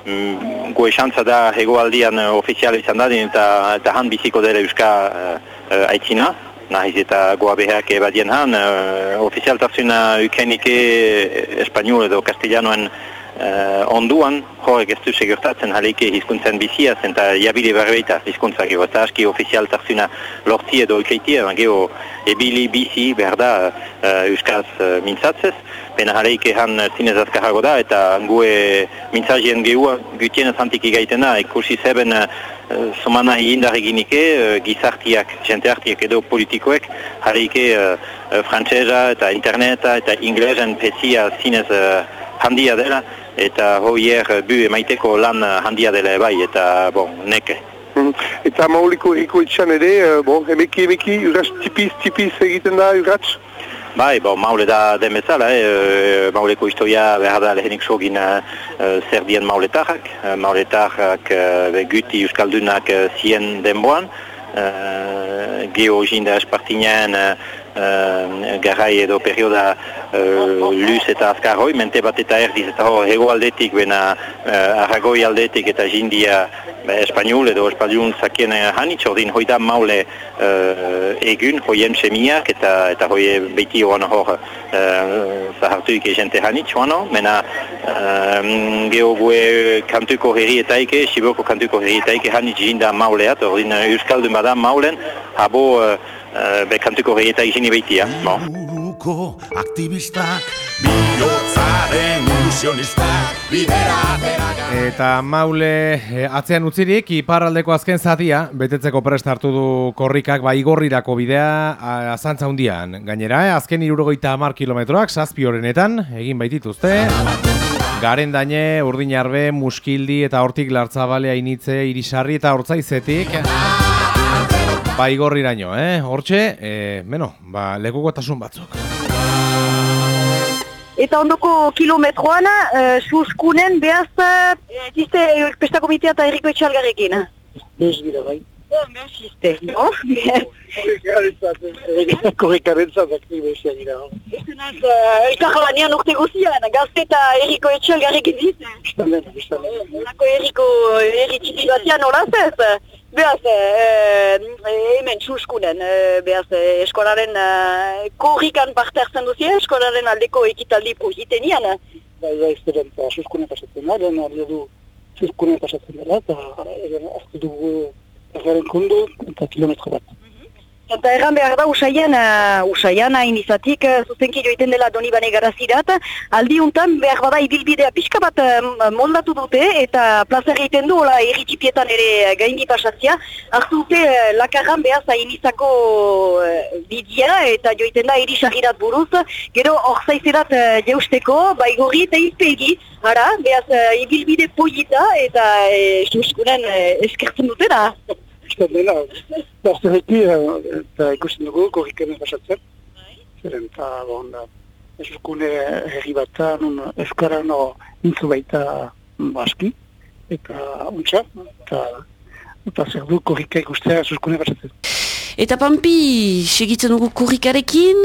Mm, goe xantza da hegoaldian uh, ofiziala izan dadin eta, eta han biziko dela euska uh, aitzina, nahiz eta goa behak ebadien han, uh, ofizialtasuna ukenike espanol edo castellanoen uh, onduan, horrek ez du segurtatzen jaleike hizkuntzen biziaz, eta jabile berbeita hizkuntzak ego, eta aski ofizialtasuna lortzi edo ikeitia, baina geho ebili bizi behar da uh, euskaz uh, mintzatzez, Bena jaleike han zinez azkarrago da, eta gue mintzazien gehua gutienez antiki gaitena, ikusi zeben uh, somana hindar eginike, uh, gizartiak, jenteartiak edo politikoek, jaleike uh, uh, eta interneta eta inglesen pezia zinez uh, handia dela, eta hoier bu emaiteko lan handia dela bai, eta bon, neke. Mhm. Eta mauliko eriko etxan ere, eh, bon, emeki emeki, urratz tipiz, tipiz egiten da, urratz? Bai, bo, maule da den bezala, eh, mauleko historia behar da lehenik sogin zer dien mauletarrak. Mauletarrak uh, guti euskaldunak zien denboan. Uh, Geo jinda espartinean uh, uh, garai edo perioda uh, luz eta azkarroi, mente bat eta erdiz. Eta hor hego aldetik, bena uh, arragoi aldetik eta jindia ba, espanol edo espanol zakien hanitz, ordin hoida maule uh, egun, hoien semiak eta eta hoie beti oan hor uh, zahartuik egente hanitz oano, mena uh, geho kantuko herrietaike, siboko kantuko herrietaike hanitz jinda mauleat, ordin euskaldun bada maulen, habo uh, uh, be kantuko herrieta izini beitia, bo. Buruko aktivistak, bihotzaren ilusionistak, bidera. Eta maule eh, atzean utzirik, iparraldeko azken zatia, betetzeko prest hartu du korrikak ba igorrirako bidea azantza hundian. Gainera, eh, azken irurogeita hamar kilometroak, zazpi horrenetan, egin baitituzte. Garen daine, urdin arbe, muskildi eta hortik lartzabalea initze, irisarri eta hortzaizetik. Ba igorriraino, eh? Hortxe, eh, beno, ba, lekukotasun batzuk. Eta ondoko kilometroan, uh, suskunen behaz, uh, ziste pesta komitea eta erriko etxalgarrekin. Ez gira, bai. Ziste, no? Korrikarentzat aktibizia dira. Elkar banean urte guzian, gazte eta erriko etxalgarrekin ziste. Biztamen, biztamen. Nako erriko erri txipi batean olaz ez. Beaz, eh, hemen suskunen, eh, beaz, eh, eskolaren eh, korrikan parte hartzen duzia, eskolaren aldeko ekitaldi pozitenian. Bai, bai, eta suskunen pasatzen da, lehen alde du suskunen pasatzen dela, eta hartu dugu ergaren kondo, eta kilometro bat. Eta erran behar da usaian, uh, usaian hain izatik, uh, zuzenki joiten dela doni bane garazirat, aldi untan behar bada ibilbidea pixka bat uh, moldatu dute, eta plazer egiten du, hola, erritxipietan ere gaindi pasatzia, hartu dute uh, lakarran behaz hain izako uh, bidia, eta joiten da erisagirat buruz, gero hor zaizerat uh, jeusteko, baigorri eta izpegi, ara, behaz uh, ibilbide polita, eta uh, suskunen uh, eskertzen Eta dela, bazterreki, eta ikusten dugu, korrikanen pasatzen. Zeren, eta, bon, da, esukune herri bat nun euskara no intzu baita baski, eta untxa, eta, eta zer du korrika ikustea esukune pasatzen. Eta Pampi, segitzen dugu kurrikarekin,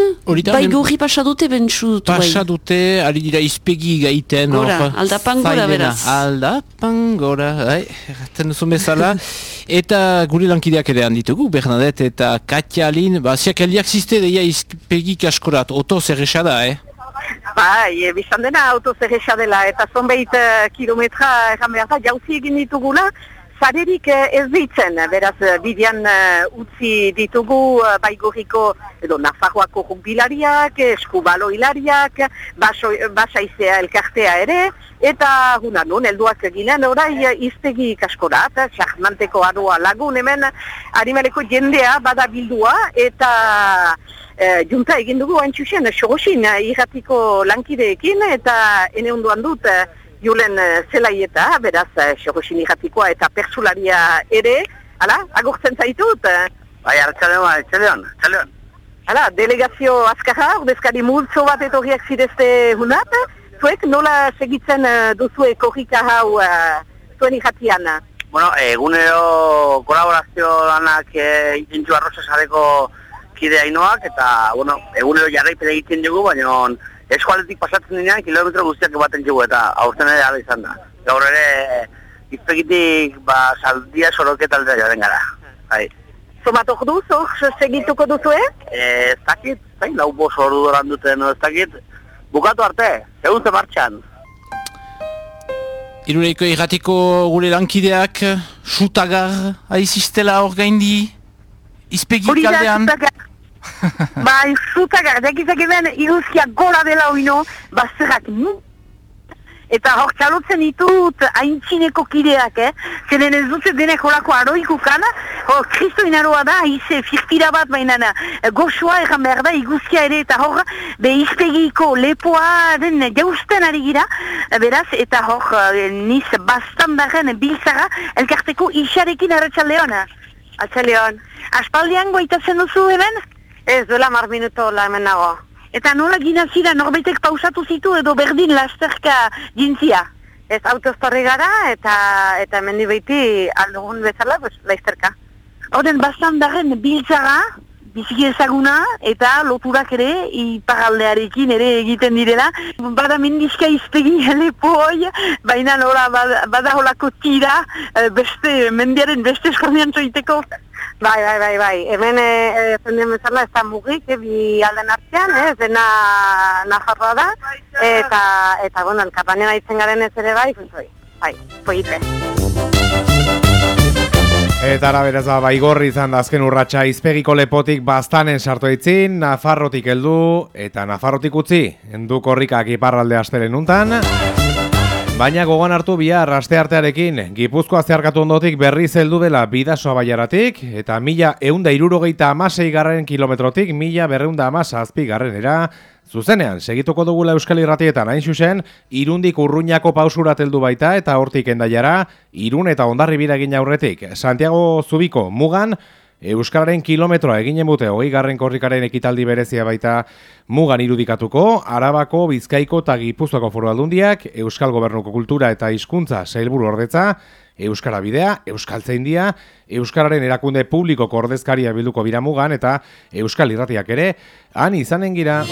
bai gorri pasa dute bentsu Pasa dute, ari dira izpegi gaiten. Gora, aldapan gora, beraz. Aldapan gora, bai, erraten duzun bezala. eta gure lankideak ere handitugu, Bernadette eta Katja Alin, ba, ziak eldiak ziste deia izpegi kaskorat, oto zerresa da, eh? Bai, e, bizan dena auto zerresa dela, eta zonbait uh, kilometra erran behar da, jauzi egin ditugula, zarerik eh, ez ditzen, beraz eh, bidean eh, utzi ditugu uh, baigorriko edo Nafarroako jubilariak, eskubalo hilariak, baso, basaizea elkartea ere, eta huna nun, helduak ginen, orai iztegi kaskorat, xarmanteko aroa lagun hemen, animaleko jendea bada bildua, eta eh, junta egin dugu hain txusen, irratiko lankideekin, eta ene onduan dut, Julen eh, zelaieta, beraz, eh, sogosin irratikoa eta persularia ere, hala, agurtzen zaitut. eh. Bai, hartzaleon, hartzaleon, hartzaleon. Hala, delegazio azkarra, ordezkari multzo bat etorriak zidezte hunat, zuek nola segitzen eh, duzue korrika hau eh, zuen irratian? Bueno, egunero kolaborazio lanak e, intentsu arroza sareko kide hainoak, eta, bueno, egunero jarraipede egiten dugu, baina eskualetik pasatzen dinean kilometro guztiak ematen dugu, eta aurten ere ala izan da. Gaur ere, izpegitik, ba, saldia soroketa aldera joaren gara. Bai. Zomat ordu, zor segituko duzue? Eh, ez dakit, zain, lau bos ordu doran duten, ez dakit, bukatu arte, egun ze martxan. Irureiko irratiko gure lankideak, sutagar, aizistela hor gaindi, izpegi Hori da, zutagar. bai, zutagar, dakizak hemen iruzkia gola dela oino, bazterrak mu. Eta hor txalotzen ditut haintzineko kideak, eh? Zeren ez dut denek horako aroikukan, hor kristo inaroa da, haize firtira bat baina goxoa egan behar da, iguzkia ere, eta hor, be izpegiko lepoa den jausten ari gira, beraz, eta hor, eh, niz bastan barren biltzara, elkarteko isarekin arratxaldeona. Atxaleon. Aspaldian goitatzen duzu hemen? Ez, duela mar minuto la hemen nago. Eta nola gina zira, norbaitek pausatu zitu edo berdin lasterka jintzia? Ez, autostorri gara eta eta mendi baiti aldugun bezala, pues, laizterka. Horren, bastan darren biltzara, biziki ezaguna eta loturak ere iparaldearekin ere egiten direla. Bada mendizka iztegi lepo hoi, baina nola bada, bada holako tira eh, beste, mendiaren beste eskornean zoiteko. Bai, bai, bai, bai. Hemen eh, zendien bezala ez da mugik, eh, bi alden artean, eh, ez dena Nafarroa da, eta, eta bueno, elkarlanean aitzen garen ez ere bai, bai, bai, poite. Eta ara beraz ba, baigorri izan da azken urratsa izpegiko lepotik bastanen sartu eitzin, Nafarrotik heldu eta Nafarrotik utzi, endu korrikak iparralde astelen untan. Baina gogoan hartu bihar aste artearekin, Gipuzkoa zeharkatu ondotik berriz heldu dela bidasoa baiaratik, eta mila eunda irurogeita amasei garren kilometrotik mila berreunda amasa azpi garrenera, zuzenean, segituko dugula Euskal Irratietan hain zuzen, irundik urruñako pausurat heldu baita eta hortik endaiara, irun eta ondarri biragin aurretik. Santiago Zubiko mugan, Euskararen kilometroa eginen bute hogei garren korrikaren ekitaldi berezia baita mugan irudikatuko, Arabako, Bizkaiko eta Gipuzkoako foru aldundiak, Euskal Gobernuko Kultura eta Hizkuntza sailburu ordetza, Euskara Bidea, Euskaltzaindia, Euskararen erakunde publikoko ordezkaria bilduko bira mugan eta Euskal Irratiak ere, han izanen gira.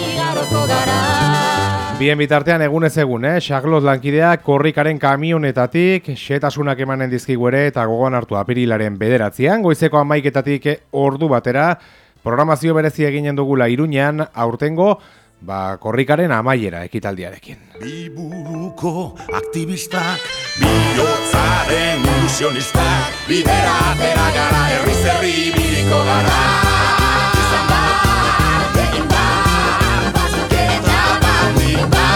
Bien bitartean egunez egun, eh? Xaglot lankideak korrikaren kamionetatik, xetasunak emanen dizkigu ere eta gogoan hartu apirilaren bederatzean, goizeko amaiketatik ordu batera, programazio berezi eginen dugula iruñean, aurtengo, ba, korrikaren amaiera ekitaldiarekin. Biburuko aktivistak, bihotzaren ilusionistak, bidera atera gara, herri zerri biriko gara. about